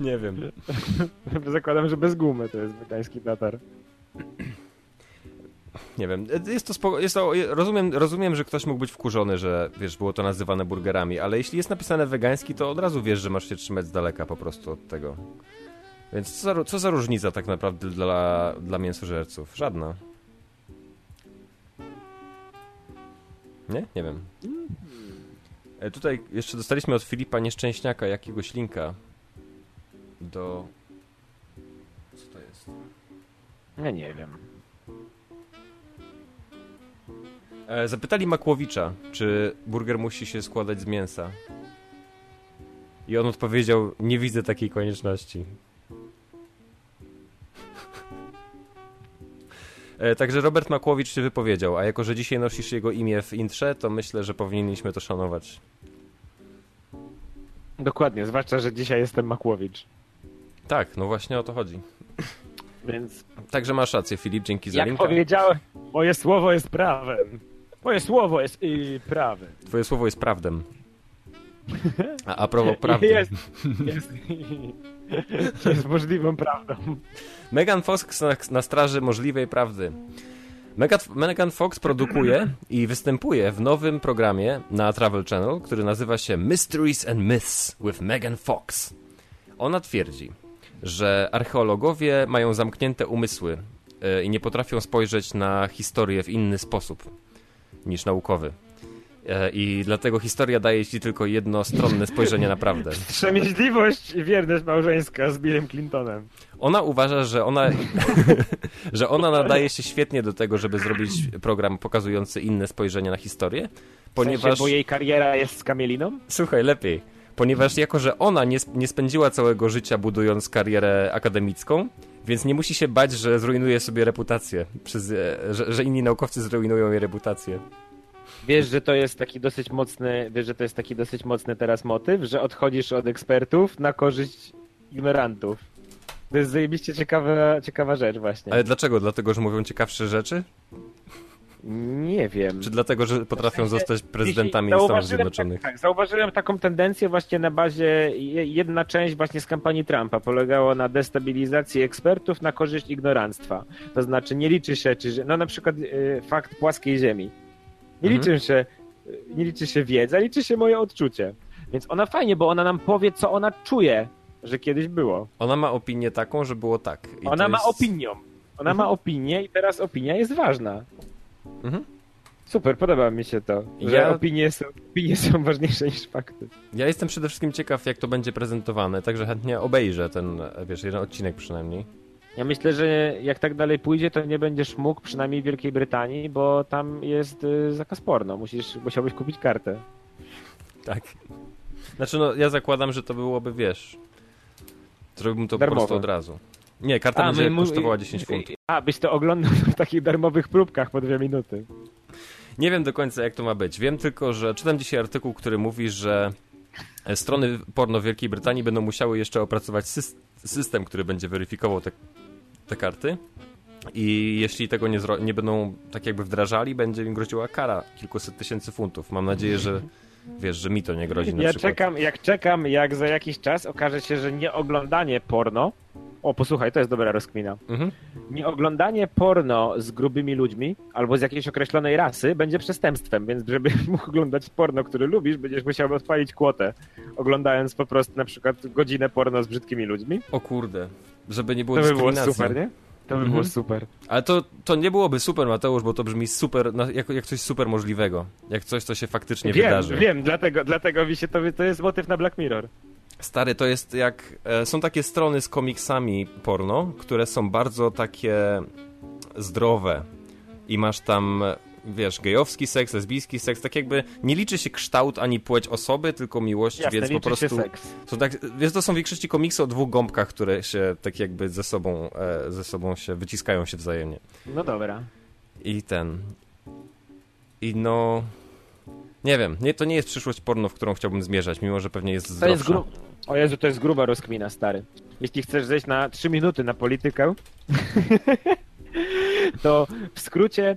Nie wiem. Zakładam, że bez gumy to jest wegański tatar. Nie wiem. Jest to, spo... jest to rozumiem, rozumiem, że ktoś mógł być wkurzony, że wiesz, było to nazywane burgerami, ale jeśli jest napisane wegański, to od razu wiesz, że masz się trzymać z daleka po prostu od tego. Więc co za, co za różnica tak naprawdę dla, dla mięsożerców? Żadna. Nie? Nie wiem. E, Tutaj jeszcze dostaliśmy od Filipa Nieszczęśniaka jakiegoś linka do... Co to jest? Ja nie wiem. E, Zapytali Makłowicza, czy burger musi się składać z mięsa. I on odpowiedział, nie widzę takiej konieczności. Także Robert Makłowicz się wypowiedział, a jako, że dzisiaj nosisz jego imię w intrze, to myślę, że powinniśmy to szanować. Dokładnie, zwłaszcza, że dzisiaj jestem Makłowicz. Tak, no właśnie o to chodzi. Więc Także masz rację, Filip, dzięki za jak linka. powiedziałem, moje słowo jest prawem. Moje słowo jest i prawem. Twoje słowo jest prawdem. [LAUGHS] A, a propos prawdy. Jest, jest, [LAUGHS] jest możliwą prawdą. Megan Fox na, na straży możliwej prawdy. Megan, Megan Fox produkuje i występuje w nowym programie na Travel Channel, który nazywa się Mysteries and Myths with Megan Fox. Ona twierdzi, że archeologowie mają zamknięte umysły e, i nie potrafią spojrzeć na historię w inny sposób niż naukowy. E, I dlatego historia daje ci tylko jednostronne spojrzenie na prawdę. [LAUGHS] Wstrzemięźliwość i wierność małżeńska z Billem Clintonem. Ona uważa, że ona, [LAUGHS] że ona nadaje się świetnie do tego, żeby zrobić program pokazujący inne spojrzenie na historię, Ponieważ... W sensie, bo jej kariera jest z kamieliną? Słuchaj, lepiej. Ponieważ jako, że ona nie, nie spędziła całego życia budując karierę akademicką, więc nie musi się bać, że zrujnuje sobie reputację, przez, e, że, że inni naukowcy zrujnują jej reputację. Wiesz, że to jest taki dosyć mocny, wiesz, że to jest taki dosyć mocny teraz motyw, że odchodzisz od ekspertów na korzyść ignorantów. To jest zajebiście ciekawa, ciekawa rzecz właśnie. Ale dlaczego? Dlatego, że mówią ciekawsze rzeczy? Nie wiem. Czy dlatego, że potrafią zostać prezydentami Stanów Zjednoczonych? Tak, tak, zauważyłem taką tendencję właśnie na bazie, je- jedna część właśnie z kampanii Trumpa polegała na destabilizacji ekspertów na korzyść ignoranstwa. To znaczy nie liczy się, czy, że- no na przykład y, fakt płaskiej ziemi. Nie Mhm. liczy się, nie liczy się wiedza, liczy się moje odczucie. Więc ona fajnie, bo ona nam powie, co ona czuje, że kiedyś było. Ona ma opinię taką, że było tak. I ona ma jest... opinię. Ona ma opinię i teraz opinia jest ważna. Mhm. Super, podoba mi się to, Ja- opinie, są, opinie są ważniejsze niż fakty. Ja jestem przede wszystkim ciekaw, jak to będzie prezentowane, także chętnie obejrzę ten, wiesz, jeden odcinek przynajmniej. Ja myślę, że jak tak dalej pójdzie, to nie będziesz mógł, przynajmniej w Wielkiej Brytanii, bo tam jest y, zakaz porno. Musisz, musiałbyś kupić kartę. Tak. Znaczy, no, ja zakładam, że to byłoby, wiesz, zrobiłbym to po Darmowe. prostu od razu. Nie, karta będzie my kosztowała 10 funtów. A, byś to oglądał w takich darmowych próbkach po dwie minuty. Nie wiem do końca, jak to ma być. Wiem tylko, że czytam dzisiaj artykuł, który mówi, że e, strony porno w Wielkiej Brytanii będą musiały jeszcze opracować sys- system, który będzie weryfikował te, te karty. I jeśli tego nie, nie będą tak jakby wdrażali, będzie im groziła kara kilkuset tysięcy funtów. Mam nadzieję, że wiesz, że mi to nie grozi na Ja przykład. czekam, jak czekam, jak za jakiś czas okaże się, że nieoglądanie porno... O, posłuchaj, to jest dobra rozkmina. Mhm. Nieoglądanie porno z grubymi ludźmi albo z jakiejś określonej rasy będzie przestępstwem, więc żeby [LAUGHS] mógł oglądać porno, który lubisz, będziesz musiał odpalić kwotę, oglądając po prostu na przykład godzinę porno z brzydkimi ludźmi. O kurde, żeby nie było To by było dyskryminacji. super, nie? To by Mhm. było super. Ale to, to nie byłoby super, Mateusz, bo to brzmi super, jak, jak coś super możliwego. Jak coś, co się faktycznie wiem, wydarzy. wiem, dlatego, dlatego mi się to, to jest motyw na Black Mirror. Stary, to jest jak. E, są takie strony z komiksami porno, które są bardzo takie zdrowe. I masz tam, wiesz, gejowski seks, lesbijski seks, tak jakby nie liczy się kształt ani płeć osoby, tylko miłość, Jasne, więc po prostu. seks. To, tak, więc to są w większości komiksy o dwóch gąbkach, które się tak jakby ze sobą, e, ze sobą się wyciskają się wzajemnie. No dobra. I ten. I no. Nie wiem, nie, to nie jest przyszłość porno, w którą chciałbym zmierzać, mimo że pewnie jest To zdrowsza. jest gru... O Jezu, to jest gruba rozkmina, stary. Jeśli chcesz zejść na 3 minuty na politykę, [LAUGHS] to w skrócie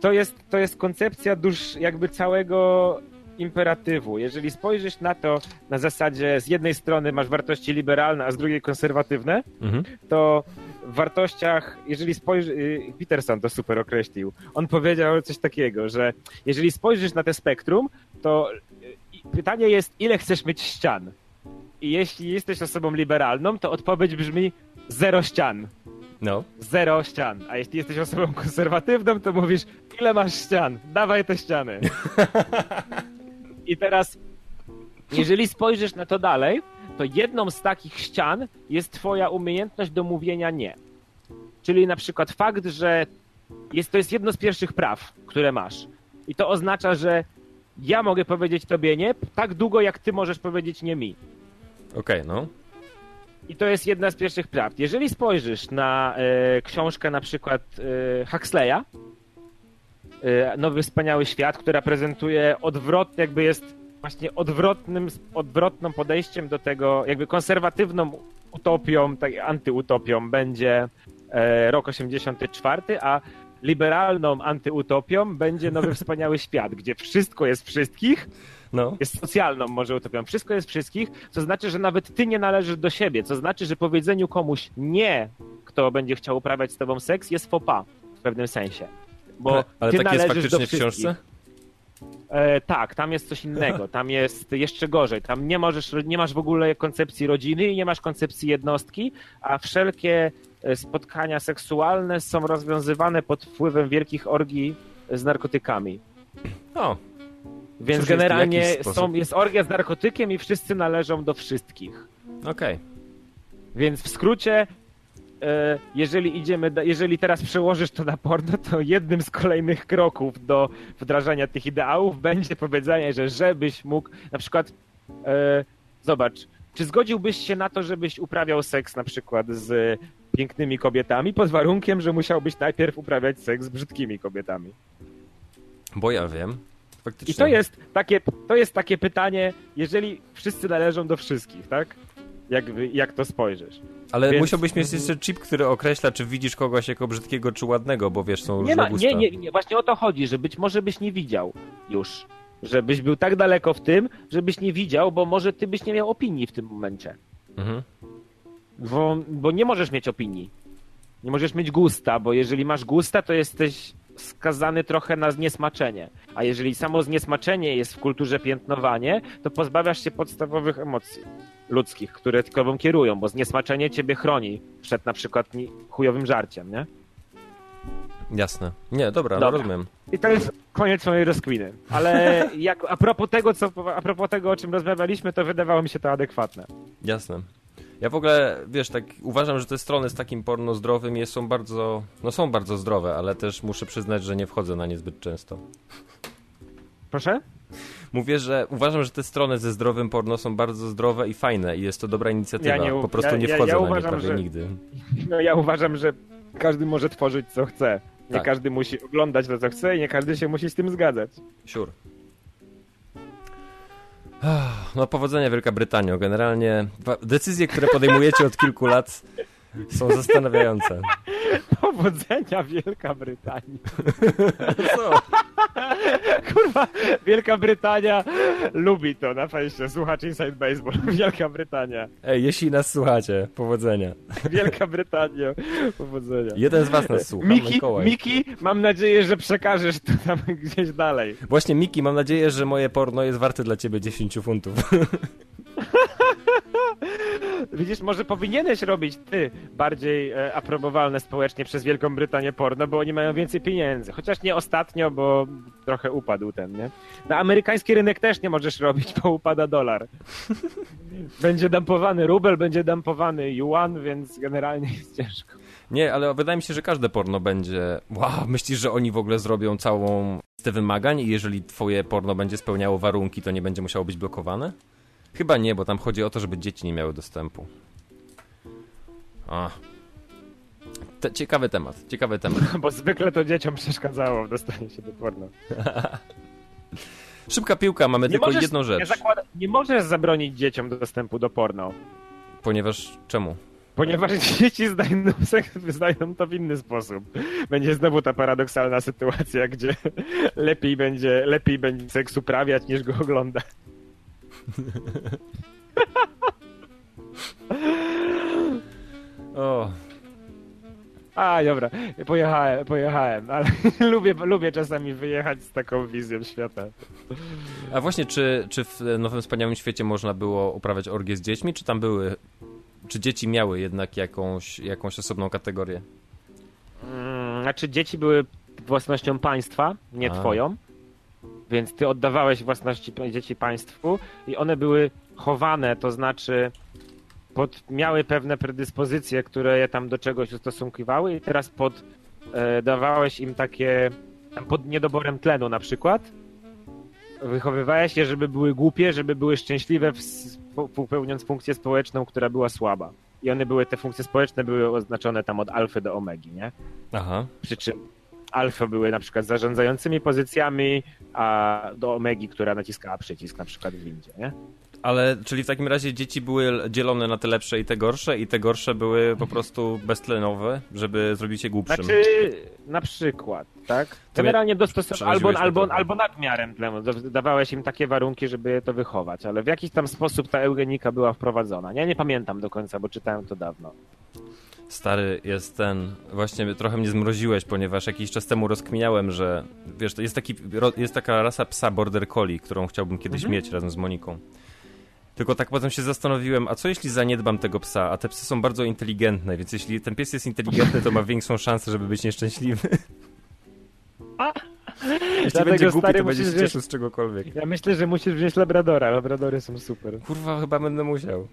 to, jest, to jest koncepcja dusz jakby całego imperatywu. Jeżeli spojrzysz na to na zasadzie z jednej strony masz wartości liberalne, a z drugiej konserwatywne, Mhm. to w wartościach, jeżeli spojrzysz, Peterson to super określił, on powiedział coś takiego, że jeżeli spojrzysz na te spektrum, to y, pytanie jest, ile chcesz mieć ścian? I jeśli jesteś osobą liberalną, to odpowiedź brzmi zero ścian. No. Zero ścian. A jeśli jesteś osobą konserwatywną, to mówisz, ile masz ścian? Dawaj te ściany. [LAUGHS] I teraz, jeżeli spojrzysz na to dalej, to jedną z takich ścian jest twoja umiejętność do mówienia nie. Czyli na przykład fakt, że jest, to jest jedno z pierwszych praw, które masz. I to oznacza, że ja mogę powiedzieć tobie nie tak długo, jak ty możesz powiedzieć nie mi. Okej, no. I to jest jedna z pierwszych prawd. Jeżeli spojrzysz na e, książkę na przykład e, Huxleya, e, Nowy Wspaniały Świat, która prezentuje odwrot, jakby jest właśnie odwrotnym, odwrotną podejściem do tego, jakby konserwatywną utopią, tak, antyutopią będzie e, rok 84, a liberalną antyutopią będzie nowy wspaniały świat, gdzie wszystko jest wszystkich, No. jest socjalną może utopią. Wszystko jest wszystkich, co znaczy, że nawet ty nie należysz do siebie, co znaczy, że powiedzeniu komuś nie, kto będzie chciał uprawiać z tobą seks, jest pas w pewnym sensie. Bo Ale ty tak jest należysz do faktycznie w wszystkich. książce? E, tak, tam jest coś innego, [LAUGHS] tam jest jeszcze gorzej. Tam nie, możesz, nie masz w ogóle koncepcji rodziny i nie masz koncepcji jednostki, a wszelkie e, spotkania seksualne są rozwiązywane pod wpływem wielkich orgii z narkotykami. O, Więc jest generalnie sposób. są, jest orgia z narkotykiem i wszyscy należą do wszystkich. okej. Więc w skrócie, e, jeżeli idziemy, jeżeli teraz przełożysz to na porno, to jednym z kolejnych kroków do wdrażania tych ideałów będzie powiedzenie, że żebyś mógł, na przykład, e, zobacz, czy zgodziłbyś się na to, żebyś uprawiał seks na przykład z pięknymi kobietami, pod warunkiem, że musiałbyś najpierw uprawiać seks z brzydkimi kobietami? Bo ja wiem. Faktycznie. I to jest takie, to jest takie pytanie, jeżeli wszyscy należą do wszystkich, tak? Jak, jak to spojrzysz? Ale Więc- musiałbyś mieć jeszcze chip, który określa, czy widzisz kogoś jako brzydkiego czy ładnego, bo wiesz, są Nie, różne ma, nie, nie, nie, właśnie o to chodzi, że być może byś nie widział już. Żebyś był tak daleko w tym, żebyś nie widział, bo może ty byś nie miał opinii w tym momencie. Mhm. Bo, bo nie możesz mieć opinii. Nie możesz mieć gusta, bo jeżeli masz gusta, to jesteś skazany trochę na zniesmaczenie. A jeżeli samo zniesmaczenie jest w kulturze piętnowanie, to pozbawiasz się podstawowych emocji ludzkich, które tobą kierują, bo zniesmaczenie ciebie chroni przed na przykład chujowym żarciem, nie? Jasne. Nie, dobra, Dobra. No, rozumiem. I to jest koniec mojej rozkminy. Ale [LAUGHS] jak, a, propos tego, co, a propos tego, o czym rozmawialiśmy, to wydawało mi się to adekwatne. Jasne. Ja w ogóle, wiesz, tak uważam, że te strony z takim porno zdrowym jest, są bardzo, no są bardzo zdrowe, ale też muszę przyznać, że nie wchodzę na nie zbyt często. Proszę? Mówię, że uważam, że te strony ze zdrowym porno są bardzo zdrowe i fajne i jest to dobra inicjatywa. Ja nie po prostu ja- nie wchodzę ja na nie uważam, prawie że- nigdy. No ja uważam, że każdy może tworzyć co chce. Nie Tak. każdy musi oglądać to, co chce i nie każdy się musi z tym zgadzać. Sure. No powodzenia Wielka Brytanio. Generalnie decyzje, które podejmujecie od kilku lat są zastanawiające. [LAUGHS] Powodzenia Wielka Brytania. [LAUGHS] Co? [LAUGHS] Kurwa, Wielka Brytania lubi to na fejsie. Słuchacz Inside Baseball. Wielka Brytania. Ej, jeśli nas słuchacie, powodzenia. Wielka Brytania. Powodzenia. Jeden z was nas słucha, Miki, Mikołaj. Miki, mam nadzieję, że przekażesz to tam gdzieś dalej. Właśnie, Miki, mam nadzieję, że moje porno jest warte dla ciebie 10 funtów. [LAUGHS] Widzisz, może powinieneś robić ty bardziej e, aprobowalne społecznie przez Wielką Brytanię porno, bo oni mają więcej pieniędzy. Chociaż nie ostatnio, bo trochę upadł ten, nie? Na amerykański rynek też nie możesz robić, bo upada dolar. [LAUGHS] Będzie dumpowany rubel, będzie dumpowany yuan, więc generalnie jest ciężko. Nie, ale wydaje mi się, że każde porno będzie... Wow, myślisz, że oni w ogóle zrobią całą listę wymagań i jeżeli twoje porno będzie spełniało warunki, to nie będzie musiało być blokowane? Chyba nie, bo tam chodzi o to, żeby dzieci nie miały dostępu. A. Te, ciekawy temat, ciekawy temat. [LAUGHS] Bo zwykle to dzieciom przeszkadzało w dostaniu się do porno. [LAUGHS] Szybka piłka, mamy tylko jedną Nie, rzecz. zakłada, nie możesz zabronić dzieciom dostępu do porno. Ponieważ czemu? Ponieważ [LAUGHS] dzieci znajdą, znajdą to w inny sposób. Będzie znowu ta paradoksalna sytuacja, gdzie lepiej będzie, lepiej będzie seks uprawiać niż go oglądać. O, A, dobra, pojechałem, pojechałem, ale [LAUGHS] lubię, lubię czasami wyjechać z taką wizją świata. A właśnie, czy, czy w Nowym Wspaniałym Świecie można było uprawiać orgie z dziećmi, czy tam były... Czy dzieci miały jednak jakąś, jakąś osobną kategorię? Mm, Znaczy, dzieci były własnością państwa, nie A. twoją, więc ty oddawałeś własności dzieci państwu i one były chowane, to znaczy pod, miały pewne predyspozycje, które je tam do czegoś ustosunkowały i teraz pod, e, dawałeś im takie pod niedoborem tlenu na przykład. Wychowywałeś je, żeby były głupie, żeby były szczęśliwe, w, pełniąc funkcję społeczną, która była słaba. I one były, te funkcje społeczne były oznaczone tam od alfy do omegi, nie? Aha. Przy czym alfa były na przykład zarządzającymi pozycjami, a do omegi, która naciskała przycisk na przykład w windzie, nie? Ale, czyli w takim razie dzieci były dzielone na te lepsze i te gorsze i te gorsze były po prostu beztlenowe, żeby zrobić je głupszym. Znaczy, na przykład, tak? Generalnie dostosować albo, albo, albo nadmiarem tlenu. Da- Dawałeś im takie warunki, żeby to wychować, ale w jakiś tam sposób ta eugenika była wprowadzona. Ja nie pamiętam do końca, bo czytałem to dawno. Stary jest ten. Właśnie trochę mnie zmroziłeś, ponieważ jakiś czas temu rozkminiałem, że wiesz, jest, taki, jest taka rasa psa Border Collie, którą chciałbym kiedyś Mhm. mieć razem z Moniką. Tylko tak potem się zastanowiłem, a co jeśli zaniedbam tego psa? A te psy są bardzo inteligentne, więc jeśli ten pies jest inteligentny, to ma większą szansę, żeby być nieszczęśliwy. Jeśli Dlatego, będzie głupi, stary, to będzie się cieszył z czegokolwiek. Ja myślę, że musisz wziąć Labradora. Labradory są super. Kurwa, chyba będę musiał.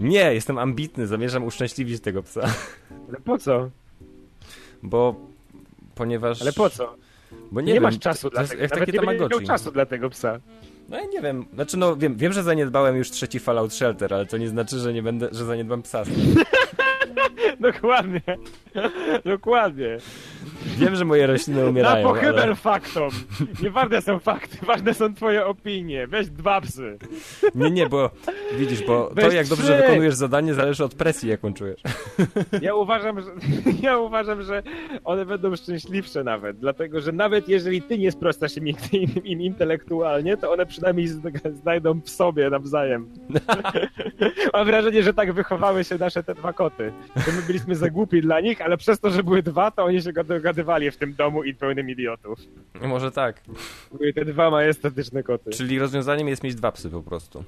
Nie, jestem ambitny, zamierzam uszczęśliwić tego psa. [LAUGHS] Ale po co? Bo... Ponieważ... Ale po co? Bo Nie, nie, wiem, masz czasu dla tego. Jak Nawet takie nie miał czasu dla tego psa. No ja nie wiem. Znaczy no wiem, wiem, że zaniedbałem już trzeci Fallout Shelter, ale to nie znaczy, że nie będę, że zaniedbam psa. [LAUGHS] Dokładnie. Dokładnie. Wiem, że moje rośliny Na umierają, pochybel ale... faktom. Nieważne są fakty, ważne są twoje opinie. Weź dwa psy. Nie, nie, bo widzisz, bo to Weź jak dobrze trzy. wykonujesz zadanie zależy od presji, jaką czujesz. Ja uważam, że, ja uważam, że one będą szczęśliwsze nawet, dlatego że nawet jeżeli ty nie sprostasz im, im, im intelektualnie, to one przynajmniej zna- znajdą w sobie nawzajem. [LAUGHS] Mam wrażenie, że tak wychowały się nasze te dwa koty. My byliśmy za głupi dla nich, ale przez to, że były dwa, to oni się dogadywali w tym domu i pełnym idiotów. Może tak. Były te dwa majestatyczne koty. Czyli rozwiązaniem jest mieć dwa psy po prostu.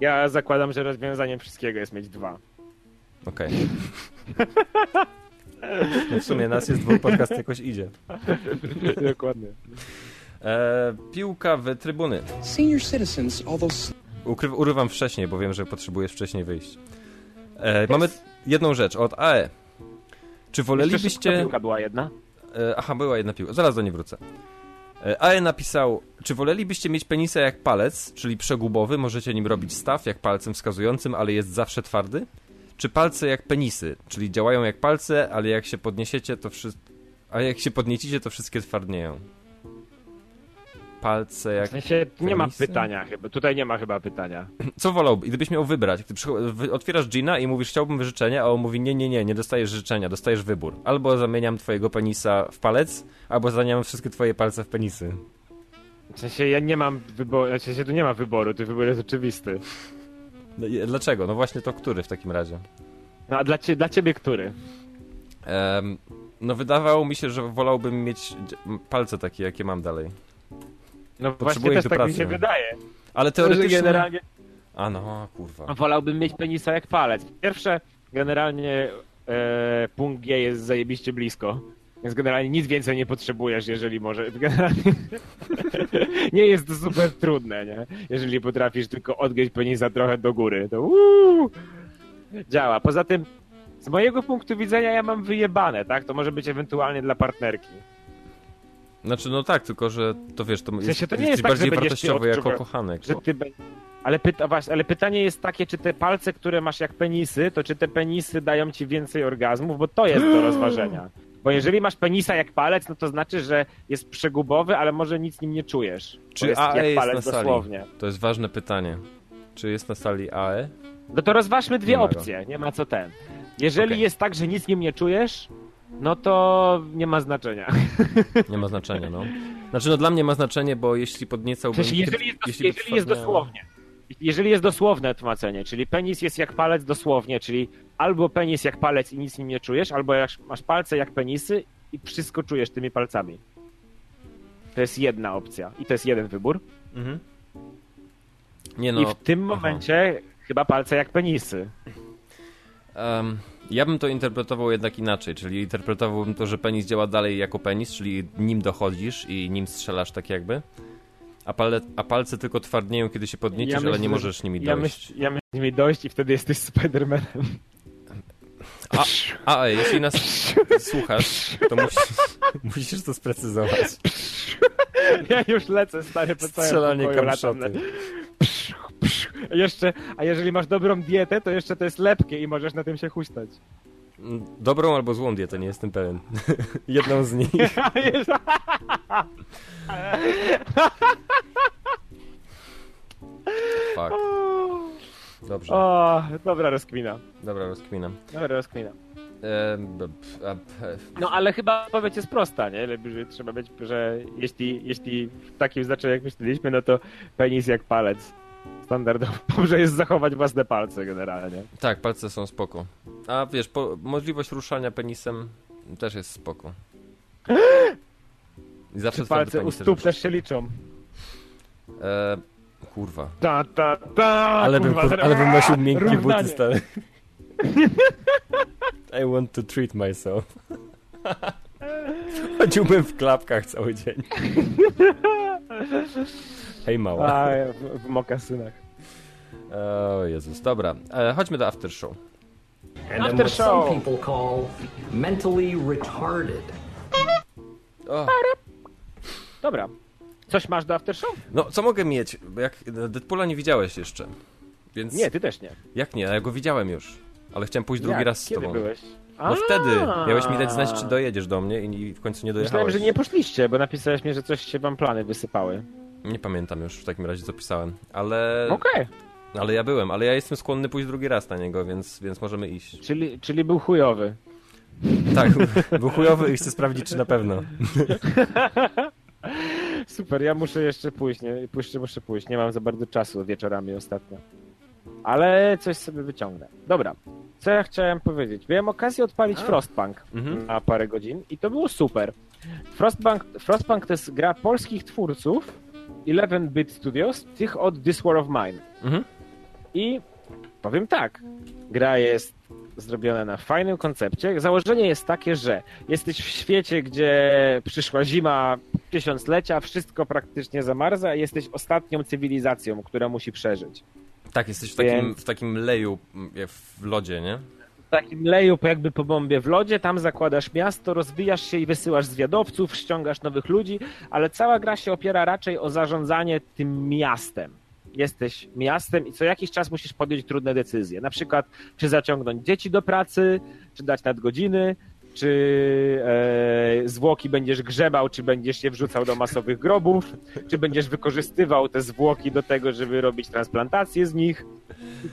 Ja zakładam, że rozwiązaniem wszystkiego jest mieć dwa. Okej. No w sumie nas jest dwóch, podcast jakoś idzie. Dokładnie. E, piłka w trybuny. Senior citizens, all those Ukry- urywam wcześniej, bo wiem, że potrzebujesz wcześniej wyjść. E, mamy jedną rzecz od AE. Czy Jeszcze wolelibyście... piłka była jedna. E, aha, była jedna piłka. Zaraz do niej wrócę. E, AE napisał, czy wolelibyście mieć penisa jak palec, czyli przegubowy, możecie nim robić staw jak palcem wskazującym, ale jest zawsze twardy? Czy palce jak penisy, czyli działają jak palce, ale jak się podniesiecie, to wszystko... A jak się podniecicie, to wszystkie twardnieją. Palce W jak... sensie nie ma pytania chyba. Tutaj nie ma chyba pytania. [CLEARS THROAT] Co wolałby? Gdybyś miał wybrać, gdy otwierasz Gina i mówisz, chciałbym życzenia, a on mówi, nie, nie, nie, nie dostajesz życzenia, dostajesz wybór. Albo zamieniam twojego penisa w palec, albo zamieniam wszystkie twoje palce w penisy. W sensie ja nie mam wyboru, w sensie tu nie ma wyboru, tu wybór jest oczywisty. No Dlaczego? No właśnie to który w takim razie? No a dla, cie, dla ciebie który? Em, no wydawało mi się, że wolałbym mieć palce takie, jakie mam dalej. No właśnie też do tak mi się wydaje. Ale Że teoretycznie... generalnie A no, kurwa. wolałbym mieć penisa jak palec. Pierwsze, generalnie e, punkt G jest zajebiście blisko. Więc generalnie nic więcej nie potrzebujesz, jeżeli może. [LAUGHS] Generalnie nie jest to super trudne, nie? Jeżeli potrafisz tylko odgiąć penisa trochę do góry, to uuu, działa. Poza tym, z mojego punktu widzenia ja mam wyjebane, tak? To może być ewentualnie dla partnerki. Znaczy, no tak, tylko że to wiesz, to jest, sensie to nie jest jest tak, bardziej wartościowo jako kochanek. Że ty ale, pyta, właśnie, ale pytanie jest takie, czy te palce, które masz jak penisy, to czy te penisy dają ci więcej orgazmów, bo to jest do [GASPS] rozważenia. Bo jeżeli masz penisa jak palec, no to znaczy, że jest przegubowy, ale może nic nim nie czujesz. Czy jest AE jak jest palec na sali? dosłownie. To jest ważne pytanie. Czy jest na sali AE? No to rozważmy dwie Nie opcje, nie ma co ten. Jeżeli Okej. jest tak, że nic nim nie czujesz, no to nie ma znaczenia. [LAUGHS] Nie ma znaczenia, no. Znaczy, no dla mnie ma znaczenie, bo jeśli podniecałbym... jeżeli jest, jeśli jeżeli jest dosłownie. Jeżeli jest dosłowne tłumaczenie, czyli penis jest jak palec dosłownie, czyli albo penis jak palec i nic nim nie czujesz, albo jak masz palce jak penisy i wszystko czujesz tymi palcami. To jest jedna opcja i to jest jeden wybór. Mhm. Nie no, I w tym aha. momencie chyba palce jak penisy. Em, ja bym to interpretował jednak inaczej, czyli interpretowałbym to, że penis działa dalej jako penis, czyli nim dochodzisz i nim strzelasz tak jakby, a, pale, a palce tylko twardnieją, kiedy się podniecisz, ale nie możesz nimi ja dojść. myśl, ja myślę nimi dojść i wtedy jesteś Spidermanem. A, a jeśli nas słuchasz, to musisz, musisz to sprecyzować. Ja już lecę, stary, po całym Strzelanie kamszoty. A Jeszcze, a jeżeli masz dobrą dietę, to jeszcze to jest lepkie i możesz na tym się huśtać. Mm, Dobrą albo złą dietę, nie jestem pewien. [LAUGHS] Jedną z nich. [LAUGHS] Fuck. Dobrze, O, dobra rozkmina. dobra, rozkminam. Dobra rozkmina. E, No ale chyba odpowiedź jest prosta, nie? Lepiej, że trzeba być, że jeśli, jeśli w takim znaczeniu jak myśleliśmy, no to penis jak palec. Standardowo [LAUGHS] dobrze jest zachować własne palce generalnie. tak, palce są spoko. A wiesz, po, możliwość ruszania penisem też jest spoko. I [GASPS] zawsze Czy palce u stóp też się liczą. E, kurwa. Ta, ta, ta, Ale bym, kurwa, kurwa, ale bym nosił [LAUGHS] miękkie równanie. buty, stary. [LAUGHS] I want to treat myself. Chodziłbym w klapkach cały dzień. Hej mała. A, w, w mokasynach. O Jezus, dobra. E, chodźmy do after show. And After then what show. some people call mentally retarded. O, Dobra. Coś masz do after show? no, co mogę mieć? Bo jak Deadpoola nie widziałeś jeszcze. Więc Nie, ty też nie. jak nie? Ja go widziałem już. Ale chciałem pójść drugi Jak? raz z Kiedy tobą. byłeś? No wtedy. Miałeś mi dać znać, czy dojedziesz do mnie i w końcu nie dojechałeś. Myślałem, że nie poszliście, bo napisałeś mi, że coś się wam plany wysypały. Nie pamiętam już w takim razie, co pisałem. Ale... Okej. Ale ja byłem, ale ja jestem skłonny pójść drugi raz na niego, więc, więc możemy iść. Czyli, czyli był chujowy. Tak, [LAUGHS] był chujowy i chcę sprawdzić, czy na pewno. [LAUGHS] Super, ja muszę jeszcze pójść, nie? Jeszcze muszę pójść. Nie mam za bardzo czasu wieczorami ostatnio. Ale coś sobie wyciągnę. Dobra. Co ja chciałem powiedzieć? Miałem okazję odpalić Frostpunk Mhm. na parę godzin i to było super. Frostpunk, Frostpunk to jest gra polskich twórców 11-bit Studios, tych od This War of Mine. Mhm. I powiem tak, gra jest zrobiona na fajnym koncepcie. Założenie jest takie, że jesteś w świecie, gdzie przyszła zima tysiąclecia, wszystko praktycznie zamarza i jesteś ostatnią cywilizacją, która musi przeżyć. Tak, jesteś w takim, Więc- w takim leju, m, jak w lodzie, nie? Takim leju jakby po bombie w lodzie, tam zakładasz miasto, rozwijasz się i wysyłasz zwiadowców, ściągasz nowych ludzi, ale cała gra się opiera raczej o zarządzanie tym miastem. Jesteś miastem i co jakiś czas musisz podjąć trudne decyzje. Na przykład, czy zaciągnąć dzieci do pracy, czy dać nadgodziny, czy e, zwłoki będziesz grzebał, czy będziesz je wrzucał do masowych grobów, czy będziesz wykorzystywał te zwłoki do tego, żeby robić transplantacje z nich.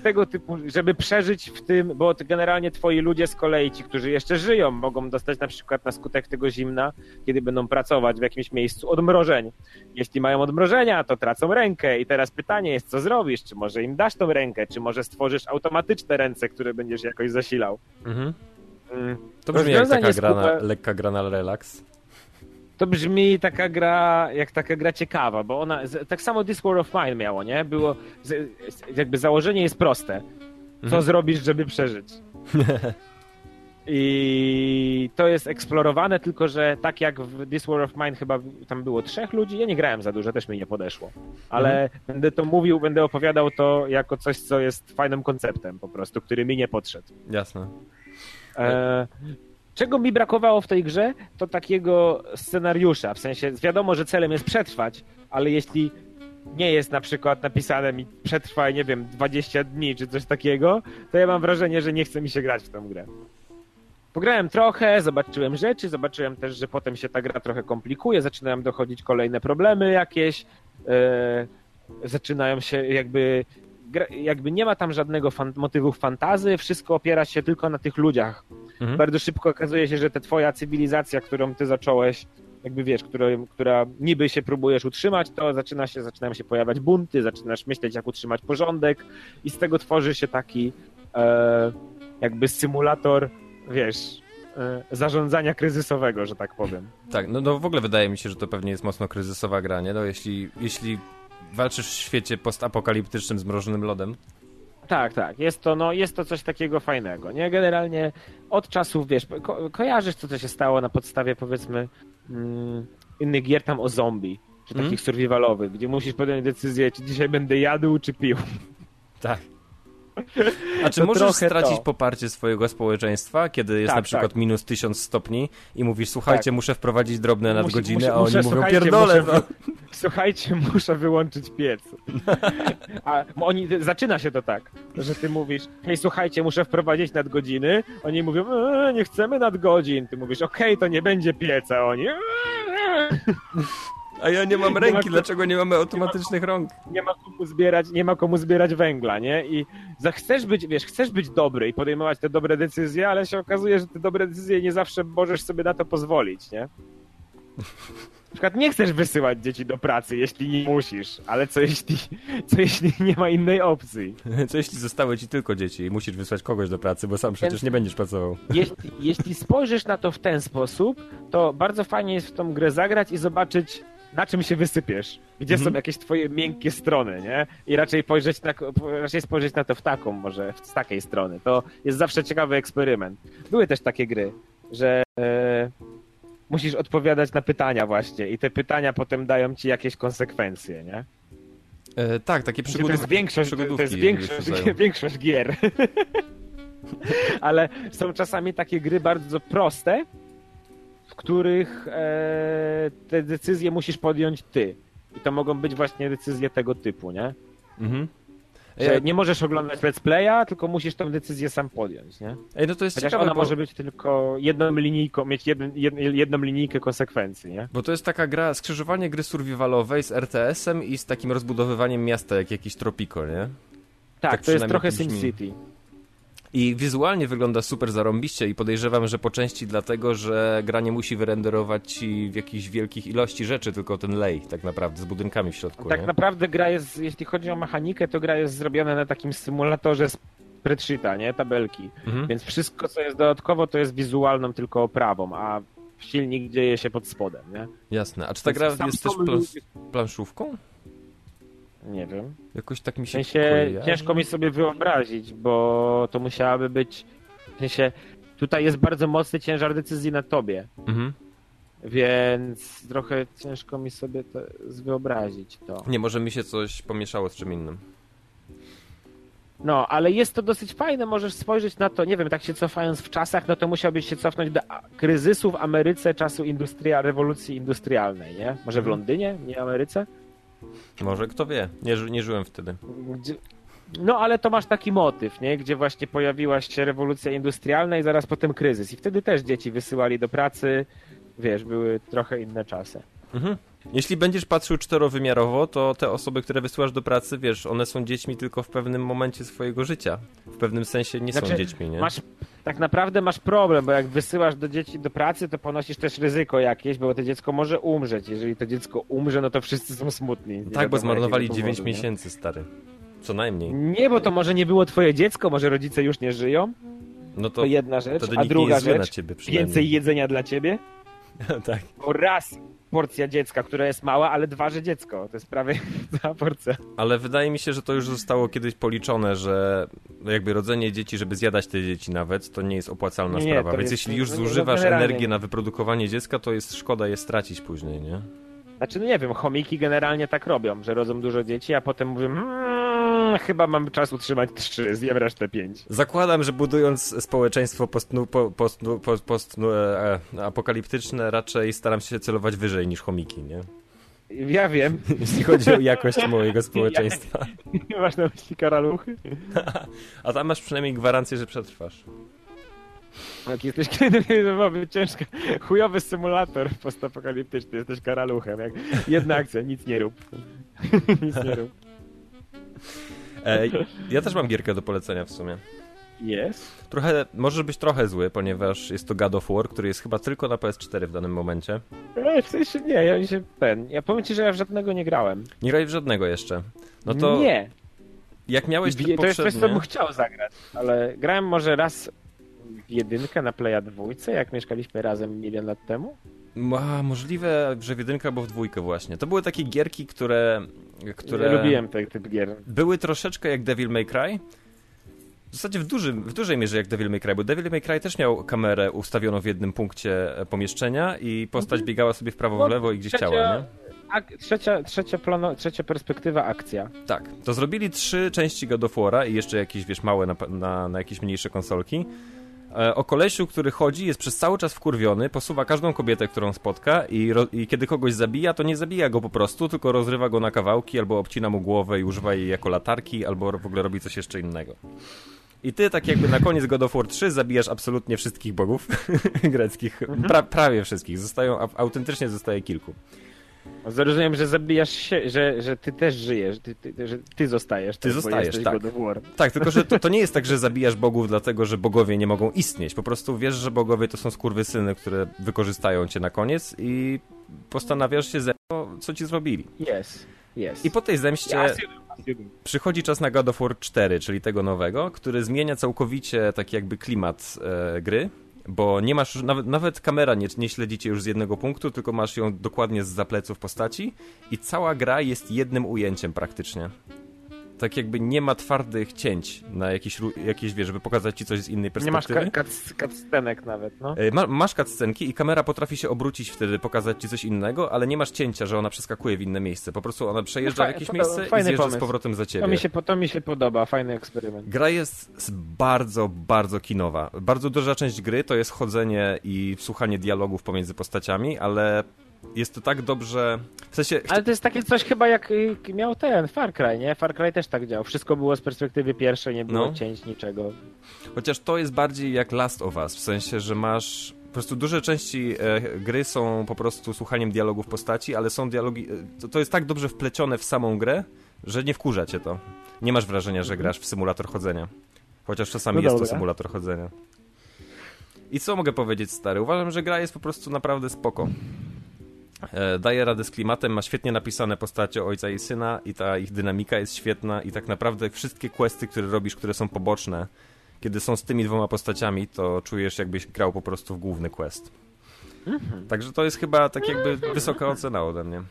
Tego typu, żeby przeżyć w tym, bo generalnie twoi ludzie z kolei, ci, którzy jeszcze żyją, mogą dostać na przykład na skutek tego zimna, kiedy będą pracować w jakimś miejscu odmrożeń. Jeśli mają odmrożenia, to tracą rękę i teraz pytanie jest, co zrobisz? Czy może im dasz tą rękę, czy może stworzysz automatyczne ręce, które będziesz jakoś zasilał? Mhm. To brzmi jak taka gra na, lekka gra na relaks. To brzmi taka gra, jak taka gra ciekawa, bo ona, tak samo This War of Mine miało, nie? Było, jakby założenie jest proste. Co Mhm. zrobisz, żeby przeżyć? [LAUGHS] I to jest eksplorowane, tylko że tak jak w This War of Mine chyba tam było trzech ludzi, ja nie grałem za dużo, też mi nie podeszło. Ale Mhm. będę to mówił, będę opowiadał to jako coś, co jest fajnym konceptem po prostu, który mi nie podszedł. Jasne. E, czego mi brakowało w tej grze, to takiego scenariusza. W sensie wiadomo, że celem jest przetrwać, ale jeśli nie jest na przykład napisane mi przetrwaj, nie wiem, 20 dni czy coś takiego, to ja mam wrażenie, że nie chce mi się grać w tę grę. Pograłem trochę, zobaczyłem rzeczy, zobaczyłem też, że potem się ta gra trochę komplikuje, zaczynają dochodzić kolejne problemy jakieś, e, zaczynają się jakby jakby nie ma tam żadnego fan, motywów fantazy, wszystko opiera się tylko na tych ludziach. Mhm. Bardzo szybko okazuje się, że ta twoja cywilizacja, którą ty zacząłeś, jakby wiesz, którą, która niby się próbujesz utrzymać, to zaczyna się, zaczynają się pojawiać bunty, zaczynasz myśleć, jak utrzymać porządek i z tego tworzy się taki e, jakby symulator, wiesz, e, zarządzania kryzysowego, że tak powiem. Tak, no, no w ogóle wydaje mi się, że to pewnie jest mocno kryzysowa gra, nie? No jeśli, jeśli walczysz w świecie postapokaliptycznym z mrożonym lodem, Tak, tak. Jest to, no, jest to coś takiego fajnego. Nie? Generalnie od czasów, wiesz, ko kojarzysz, co to się stało na podstawie, powiedzmy, mm, innych gier tam o zombie, czy Mhm. takich survivalowych, gdzie musisz podjąć decyzję, czy dzisiaj będę jadł, czy pił. Tak. [LAUGHS] A czy To możesz stracić to. poparcie swojego społeczeństwa, kiedy jest Tak, na przykład tak. minus 1000 stopni i mówisz, słuchajcie, Tak. muszę wprowadzić drobne nadgodziny, muszę- a oni muszę, mówią, słuchajcie, pierdolę, muszę no. [LAUGHS] Słuchajcie, muszę wyłączyć piec. A oni, zaczyna się to tak, że ty mówisz, hej, słuchajcie, muszę wprowadzić nadgodziny. Oni mówią, eee, nie chcemy nadgodzin. Ty mówisz, okej, to nie będzie pieca. Oni, eee. A ja nie mam ma ręki, kto- dlaczego nie mamy automatycznych rąk? nie ma komu zbierać, nie ma komu zbierać węgla, nie? I, za- chcesz być, wiesz, chcesz być dobry i podejmować te dobre decyzje, ale się okazuje, że te dobre decyzje nie zawsze możesz sobie na to pozwolić, nie? Na przykład nie chcesz wysyłać dzieci do pracy, jeśli nie musisz, ale co jeśli, co jeśli nie ma innej opcji? [LAUGHS] Co jeśli zostały ci tylko dzieci i musisz wysłać kogoś do pracy, bo sam przecież nie będziesz pracował. Jeśli, jeśli spojrzysz na to w ten sposób, to bardzo fajnie jest w tą grę zagrać i zobaczyć, na czym się wysypiesz. Gdzie są jakieś twoje miękkie strony, nie? I raczej spojrzeć na, raczej spojrzeć na to w taką, może z takiej strony. To jest zawsze ciekawy eksperyment. Były też takie gry, że e, musisz odpowiadać na pytania właśnie i te pytania potem dają ci jakieś konsekwencje, nie? E, tak, takie To przygody, jest większość, to jest większość, [LAUGHS] większość gier. [LAUGHS] Ale są czasami takie gry bardzo proste, których e, te decyzje musisz podjąć ty. I to mogą być właśnie decyzje tego typu, nie? Mhm. Że nie możesz oglądać let's playa, tylko musisz tę decyzję sam podjąć, nie? ej, no to jest Chociaż ciekawe, ona bo, może być tylko jedną linijką, mieć jedn, jed, jedną linijkę konsekwencji, nie? bo to jest taka gra, skrzyżowanie gry survivalowej z RTS-em i z takim rozbudowywaniem miasta, jak jakiś Tropico, nie? Tak, Tak to jest trochę. SimCity. I wizualnie wygląda super zarąbiście i podejrzewam, że po części dlatego, że gra nie musi wyrenderować ci w jakichś wielkich ilości rzeczy, tylko ten lej tak naprawdę z budynkami w środku, Tak nie? naprawdę gra jest, jeśli chodzi o mechanikę, to gra jest zrobiona na takim symulatorze spreadsheeta, nie? Tabelki. Mhm. Więc wszystko, co jest dodatkowo, to jest wizualną tylko oprawą, a silnik dzieje się pod spodem, nie? Jasne. A czy ta gra Sam jest też plan planszówką? Nie wiem. Jakoś tak mi W się sensie kojarzy. ciężko mi sobie wyobrazić, bo to musiałaby być... W sensie tutaj jest bardzo mocny ciężar decyzji na tobie, Mhm. więc trochę ciężko mi sobie to wyobrazić to. Nie, może mi się coś pomieszało z czym innym. No, ale jest to dosyć fajne, możesz spojrzeć na to, nie wiem, tak się cofając w czasach, no to musiałbyś się cofnąć do kryzysu w Ameryce czasu industria, rewolucji industrialnej, nie? Może w Mhm. Londynie, nie Ameryce? Może, kto wie. Nie, nie żyłem wtedy. Gdzie... No, ale to masz taki motyw, nie? Gdzie właśnie pojawiła się rewolucja industrialna i zaraz potem kryzys. I wtedy też dzieci wysyłali do pracy, wiesz, były trochę inne czasy. Mhm. Jeśli będziesz patrzył czterowymiarowo, to te osoby, które wysyłasz do pracy, wiesz, one są dziećmi tylko w pewnym momencie swojego życia. W pewnym sensie nie są Znaczy, dziećmi, nie? Masz, tak naprawdę masz problem, bo jak wysyłasz do dzieci do pracy, to ponosisz też ryzyko jakieś, bo to dziecko może umrzeć. Jeżeli to dziecko umrze, no to wszyscy są smutni. Tak, bo zmarnowali jakiego 9 powodu, nie? miesięcy, stary. Co najmniej. Nie, bo to może nie było twoje dziecko, może rodzice już nie żyją. No To to, jedna rzecz. wtedy A druga rzecz, więcej jedzenia dla ciebie. [LAUGHS] tak. Bo raz porcja dziecka, która jest mała, ale dwa, że dziecko. To jest prawie [LAUGHS] cała porcja. Ale wydaje mi się, że to już zostało kiedyś policzone, że jakby rodzenie dzieci, żeby zjadać te dzieci nawet, to nie jest opłacalna Nie, sprawa. Więc jest- jeśli już no, zużywasz generalnie energię na wyprodukowanie dziecka, to jest szkoda je stracić później, nie? Znaczy, no nie wiem, chomiki generalnie tak robią, że rodzą dużo dzieci, a potem mówią, mmm, chyba mam czas utrzymać trzy, zjem resztę pięć. Zakładam, że budując społeczeństwo postnu, po, postnu, po, postnu, e, e, apokaliptyczne, raczej staram się celować wyżej niż chomiki, nie? Ja wiem, [LAUGHS] Jeśli chodzi o jakość [LAUGHS] mojego społeczeństwa. [LAUGHS] nie masz na myśli karaluchy? A tam masz przynajmniej gwarancję, że przetrwasz. Jak jesteś kiedy to być ciężko. Chujowy symulator postapokaliptyczny, jesteś karaluchem. Jak jedna akcja, nic nie rób. nic nie rób. E, ja też mam gierkę do polecenia w sumie. Jest. Trochę, możesz być trochę zły, ponieważ jest to God of War, który jest chyba tylko na PS4 w danym momencie. E, w sensie nie, ja się ten. Ja powiem ci, że ja w żadnego nie grałem. Nie grałeś w żadnego jeszcze. No to Nie. jak miałeś te Wie- To jest coś, co poprzednie... bym chciał zagrać, ale grałem może raz w jedynkę na Playa dwójce, jak mieszkaliśmy razem milion lat temu. A, możliwe, że w jedynkę albo w dwójkę właśnie. To były takie gierki, które... które... Ja lubiłem ten typ gier. były troszeczkę jak Devil May Cry. W zasadzie w, dużym, w dużej mierze jak Devil May Cry, bo Devil May Cry też miał kamerę ustawioną w jednym punkcie e, pomieszczenia i postać biegała sobie w prawo, w lewo i gdzieś Trzecia- ciała, nie? Ak- trzecia, trzecia, plano, trzecia perspektywa akcja. Tak. To zrobili trzy części God of War'a i jeszcze jakieś, wiesz, małe na, na, na jakieś mniejsze konsolki. E, o kolesiu, który chodzi, jest przez cały czas wkurwiony, posuwa każdą kobietę, którą spotka i, ro, i kiedy kogoś zabija, to nie zabija go po prostu, tylko rozrywa go na kawałki, albo obcina mu głowę i używa jej jako latarki, albo w ogóle robi coś jeszcze innego. I ty tak jakby na koniec God of War 3 zabijasz absolutnie wszystkich bogów [LAUGHS] greckich, pra, prawie wszystkich, zostają, autentycznie zostaje kilku. Zrozumiem, że zabijasz się, że, że ty też żyjesz, ty, ty, że ty zostajesz. Ty bo zostajesz, tak. God of War. Tak, tylko że to, to nie jest tak, że zabijasz bogów dlatego, że bogowie nie mogą istnieć. Po prostu wiesz, że bogowie to są skurwysyny, które wykorzystają cię na koniec i postanawiasz się ze co ci zrobili. Jest, jest. I po tej zemście zjadłem. przychodzi czas na God of War 4, czyli tego nowego, który zmienia całkowicie tak jakby klimat e, gry, bo nie masz, nawet, nawet kamera nie, nie śledzi cię już z jednego punktu, tylko masz ją dokładnie z zapleców postaci i cała gra jest jednym ujęciem praktycznie. Tak jakby nie ma twardych cięć na jakieś, jakieś wiesz, żeby pokazać ci coś z innej Nie masz perspektywy. ka- kac- cutscenek nawet, no. E, Ma, masz cutscenki i kamera potrafi się obrócić wtedy, pokazać ci coś innego, ale nie masz cięcia, że ona przeskakuje w inne miejsce. Po prostu ona przejeżdża No jakieś miejsce i zjeżdża z pomysł. powrotem za ciebie. To mi, się, to mi się podoba, fajny eksperyment. Gra jest bardzo, bardzo kinowa. Bardzo duża część gry to jest chodzenie i słuchanie dialogów pomiędzy postaciami, ale jest to tak dobrze... W sensie... Ale to jest takie coś chyba jak y, miał ten Far Cry, nie? Far Cry też tak działał. Wszystko było z perspektywy pierwszej, nie było No. cięć, niczego. Chociaż to jest bardziej jak Last of Us, w sensie, że masz... Po prostu duże części e, gry są po prostu słuchaniem dialogów postaci, ale są dialogi... e, To, to jest tak dobrze wplecione w samą grę, że nie wkurza cię to. Nie masz wrażenia, że grasz w symulator chodzenia. Chociaż czasami No jest to symulator chodzenia. I co mogę powiedzieć, stary? Uważam, że gra jest po prostu naprawdę spoko. E, Daje radę z klimatem, ma świetnie napisane postacie ojca i syna i ta ich dynamika jest świetna i tak naprawdę wszystkie questy, które robisz, które są poboczne, kiedy są z tymi dwoma postaciami, to czujesz jakbyś grał po prostu w główny quest. Także to jest chyba tak jakby wysoka ocena ode mnie.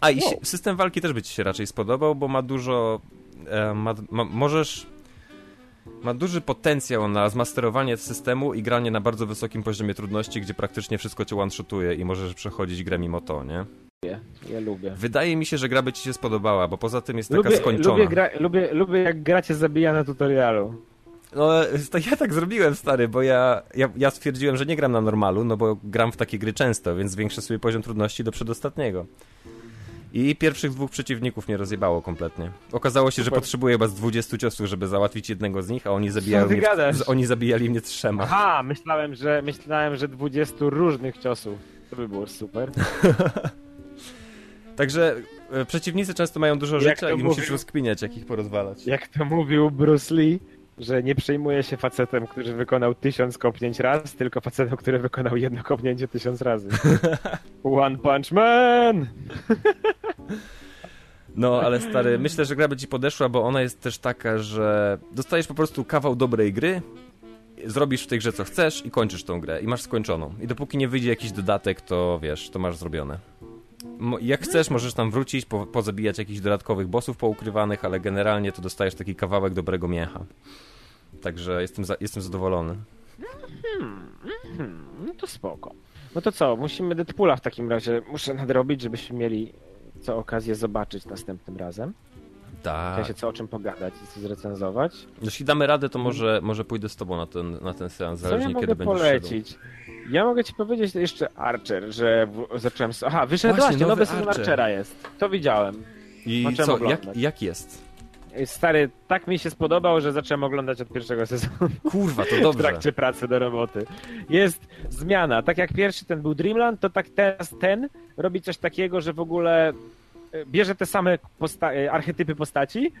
A i system walki też by ci się raczej spodobał, bo ma dużo... E, ma, ma, możesz... Ma duży potencjał na zmasterowanie systemu i granie na bardzo wysokim poziomie trudności, gdzie praktycznie wszystko cię one-shotuje i możesz przechodzić grę mimo to, nie? Lubię, ja lubię. Wydaje mi się, że gra by ci się spodobała, bo poza tym jest taka Lubię, skończona. lubię, gra, lubię, lubię jak gra cię zabija na tutorialu. No, to ja tak zrobiłem, stary, bo ja, ja, ja stwierdziłem, że nie gram na normalu, no bo gram w takie gry często, więc zwiększę sobie poziom trudności do przedostatniego. I pierwszych dwóch przeciwników mnie rozjebało kompletnie. Okazało się, że Super. potrzebuję chyba z 20 ciosów, żeby załatwić jednego z nich, a oni zabijają ty mnie, gadasz? oni zabijali mnie trzema. Aha, myślałem, że myślałem, że 20 różnych ciosów. To by było super. [LAUGHS] Także e, przeciwnicy często mają dużo Jak życia i musisz rozkminiać, jak ich porozwalać. Jak to mówił Bruce Lee, że nie przejmuje się facetem, który wykonał tysiąc kopnięć raz, tylko facetem, który wykonał jedno kopnięcie tysiąc razy. [LAUGHS] One Punch Man! [LAUGHS] No, ale stary, myślę, że gra by ci podeszła, bo ona jest też taka, że dostajesz po prostu kawał dobrej gry, zrobisz w tej grze co chcesz i kończysz tą grę i masz skończoną. I dopóki nie wyjdzie jakiś dodatek, to wiesz, to masz zrobione. Jak chcesz, możesz tam wrócić, po, pozabijać jakichś dodatkowych bossów poukrywanych, ale generalnie to dostajesz taki kawałek dobrego mięcha. Także jestem, za, jestem zadowolony. No to spoko. No to co, musimy Deadpoola w takim razie, muszę nadrobić, żebyśmy mieli co okazję zobaczyć następnym razem. W Tak. sensie co o czym pogadać i co zrecenzować. Jeśli damy radę, to może, może pójdę z tobą na ten, na ten seans, Co ja zależnie mogę kiedy będziesz szedł. polecić? Ja mogę ci powiedzieć jeszcze Archer, że w, zacząłem... Aha, wyszedł Właśnie, właśnie, nowy nowy sezon Archer. Archera jest. To widziałem. I Zacząłem co, jak, jak jest? Stary, tak mi się spodobał, że zacząłem oglądać od pierwszego sezonu Kurwa, to [LAUGHS] w dobrze. trakcie pracy do roboty. Jest zmiana. Tak jak pierwszy ten był Dreamland, to tak teraz ten robi coś takiego, że w ogóle e, bierze te same posta- e, archetypy postaci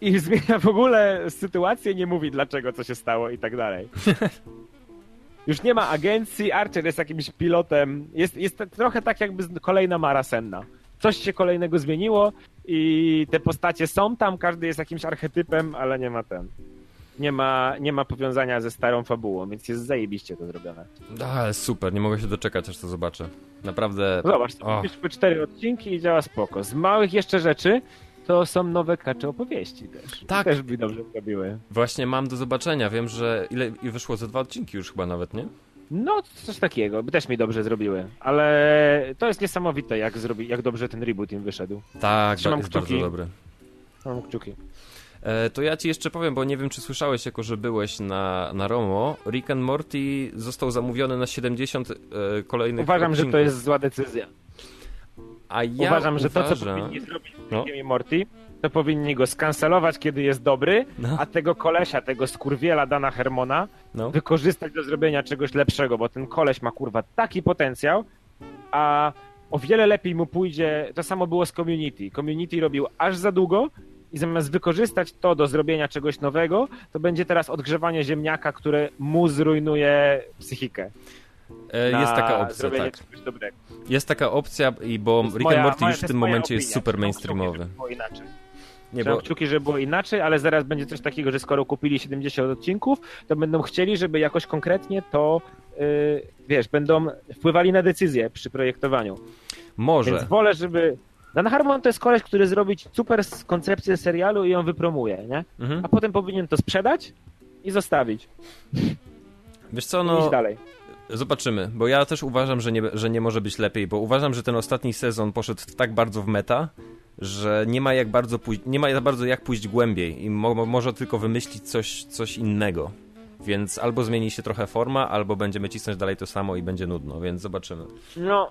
i [LAUGHS] zmienia w ogóle sytuację, nie mówi dlaczego, co się stało i tak dalej. [LAUGHS] Już nie ma agencji, Archer jest jakimś pilotem. Jest, jest trochę tak jakby kolejna Mara Senna. Coś się kolejnego zmieniło i te postacie są tam, każdy jest jakimś archetypem, ale nie ma ten. Nie ma, nie ma powiązania ze starą fabułą, więc jest zajebiście to zrobione. Ale super, nie mogę się doczekać, aż to zobaczę. Naprawdę. Zobacz, to cztery odcinki i działa spoko. Z małych jeszcze rzeczy to są nowe kacze opowieści też. Tak. Też by dobrze zrobiły. Właśnie mam do zobaczenia. Wiem, że ile i wyszło ze dwa odcinki już chyba nawet, nie? No, coś takiego, by też mi dobrze zrobiły. Ale to jest niesamowite, jak, zrobi, jak dobrze ten reboot im wyszedł. Tak, Trzymam jest kciuki. bardzo dobry. Mam kciuki. E, to ja ci jeszcze powiem, bo nie wiem, czy słyszałeś, jako że byłeś na, na Romo. Rick and Morty został zamówiony na 70 e, kolejnych Uważam, że odcinków. to jest zła decyzja. A ja Uważam, że to, co uważam- powinni zrobić z No. Rickiem i Morty, to powinni go skancelować, kiedy jest dobry, No. a tego kolesia, tego skurwiela Dana Hermona No. wykorzystać do zrobienia czegoś lepszego, bo ten koleś ma kurwa taki potencjał, a o wiele lepiej mu pójdzie. To samo było z community. Community robił aż za długo i zamiast wykorzystać to do zrobienia czegoś nowego, to będzie teraz odgrzewanie ziemniaka, które mu zrujnuje psychikę. E, Jest taka opcja, zrobienie tak. czegoś dobrego. Jest taka opcja, i bo jest Rick moja- and Morty już w tym momencie jest opinia. super Trzymam mainstreamowy. było inaczej. Nie, Trzymam bo kciuki, żeby było inaczej, ale zaraz będzie coś takiego, że skoro kupili 70 odcinków, to będą chcieli, żeby jakoś konkretnie to, yy, wiesz, będą wpływali na decyzje przy projektowaniu. może. Więc wolę, żeby... Dan Harmon to jest koleś, który zrobi super koncepcję serialu i ją wypromuje, nie? Mhm. A potem powinien to sprzedać i zostawić. [LAUGHS] Wiesz co, No... Iść dalej. zobaczymy, bo ja też uważam, że nie, że nie może być lepiej, bo uważam, że ten ostatni sezon poszedł tak bardzo w meta, że nie ma jak bardzo pójść, nie ma za bardzo jak pójść głębiej i mo, mo- może tylko wymyślić coś, coś innego. Więc albo zmieni się trochę forma, albo będziemy cisnąć dalej to samo i będzie nudno, więc zobaczymy. No,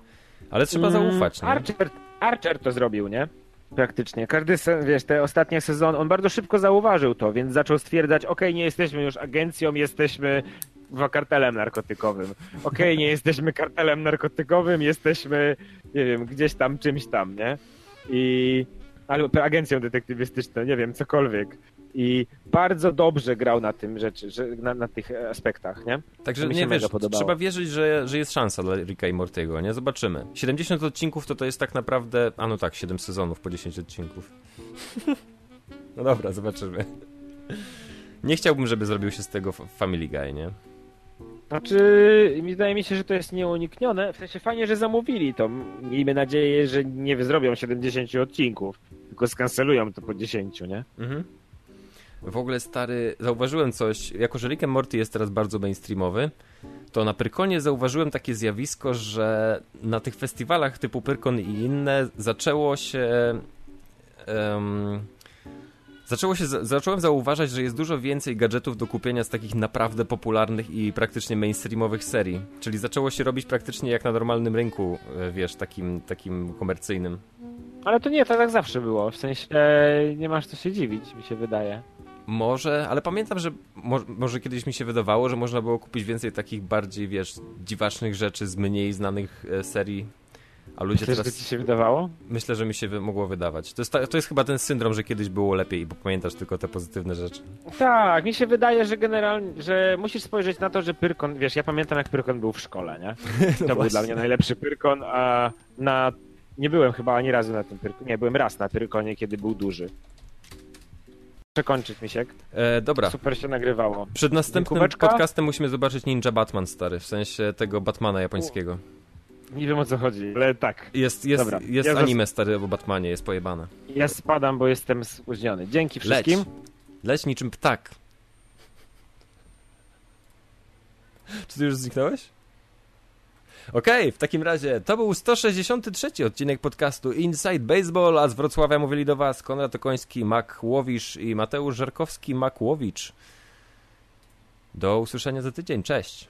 Ale trzeba Mm, zaufać, nie? Archer, Archer to zrobił, nie? Praktycznie. Każdy, wiesz, te ostatnie sezony, on bardzo szybko zauważył to, więc zaczął stwierdzać, okej, nie jesteśmy już agencją, jesteśmy kartelem narkotykowym. Okej, nie jesteśmy kartelem narkotykowym, jesteśmy, nie wiem, gdzieś tam, czymś tam, nie? I... Albo agencją detektywistyczną, nie wiem, cokolwiek. I bardzo dobrze grał na tym rzeczy, że, na, na tych aspektach, nie? Także nie wiesz, trzeba wierzyć, że, że jest szansa dla Ricka i Mortiego, nie? Zobaczymy. 70 odcinków to to jest tak naprawdę, a no tak, 7 sezonów po 10 odcinków. [LAUGHS] no dobra, zobaczymy. Nie chciałbym, żeby zrobił się z tego Family Guy, nie? Znaczy, wydaje mi się, że to jest nieuniknione. W sensie fajnie, że zamówili to. Miejmy nadzieję, że nie zrobią 70 odcinków, tylko skancelują to po 10, nie? Mhm. W ogóle stary, zauważyłem coś, jako że Rick and Morty jest teraz bardzo mainstreamowy, to na Pyrkonie zauważyłem takie zjawisko, że na tych festiwalach typu Pyrkon i inne zaczęło się... em, zaczęło się, za- zacząłem zauważać, że jest dużo więcej gadżetów do kupienia z takich naprawdę popularnych i praktycznie mainstreamowych serii. Czyli zaczęło się robić praktycznie jak na normalnym rynku, e, wiesz, takim, takim komercyjnym. Ale to nie, to tak zawsze było. W sensie e, nie masz co się dziwić, mi się wydaje. Może, ale pamiętam, że mo może kiedyś mi się wydawało, że można było kupić więcej takich bardziej, wiesz, dziwacznych rzeczy z mniej znanych e, serii. A ludzie Myślisz, że teraz. ci się wydawało? Myślę, że mi się wy mogło wydawać. To jest, ta, to jest chyba ten syndrom, że kiedyś było lepiej, bo pamiętasz tylko te pozytywne rzeczy. Tak, mi się wydaje, że generalnie, że musisz spojrzeć na to, że Pyrkon, wiesz, ja pamiętam jak Pyrkon był w szkole, nie? [LAUGHS] To był właśnie. dla mnie najlepszy Pyrkon, a na... Nie byłem chyba ani razu na tym Pyrkonie. Nie, byłem raz na Pyrkonie, kiedy był duży. Przekończyć, Misiek. E, dobra. Super się nagrywało. Przed następnym Kubeczka? podcastem musimy zobaczyć Ninja Batman stary, w sensie tego Batmana japońskiego. Nie wiem o co chodzi, ale tak. Jest, jest, Dobra, jest ja zas- anime stary o Batmanie, jest pojebane. Ja spadam, bo jestem spóźniony. Dzięki Leć. wszystkim. Leć niczym ptak. Czy ty już zniknąłeś? Okej, w takim razie to był 163 odcinek podcastu Inside Baseball, a z Wrocławia mówili do Was Konrad Okoński, Mak Łowisz i Mateusz Żarkowski, Mak Łowicz. Do usłyszenia za tydzień, cześć!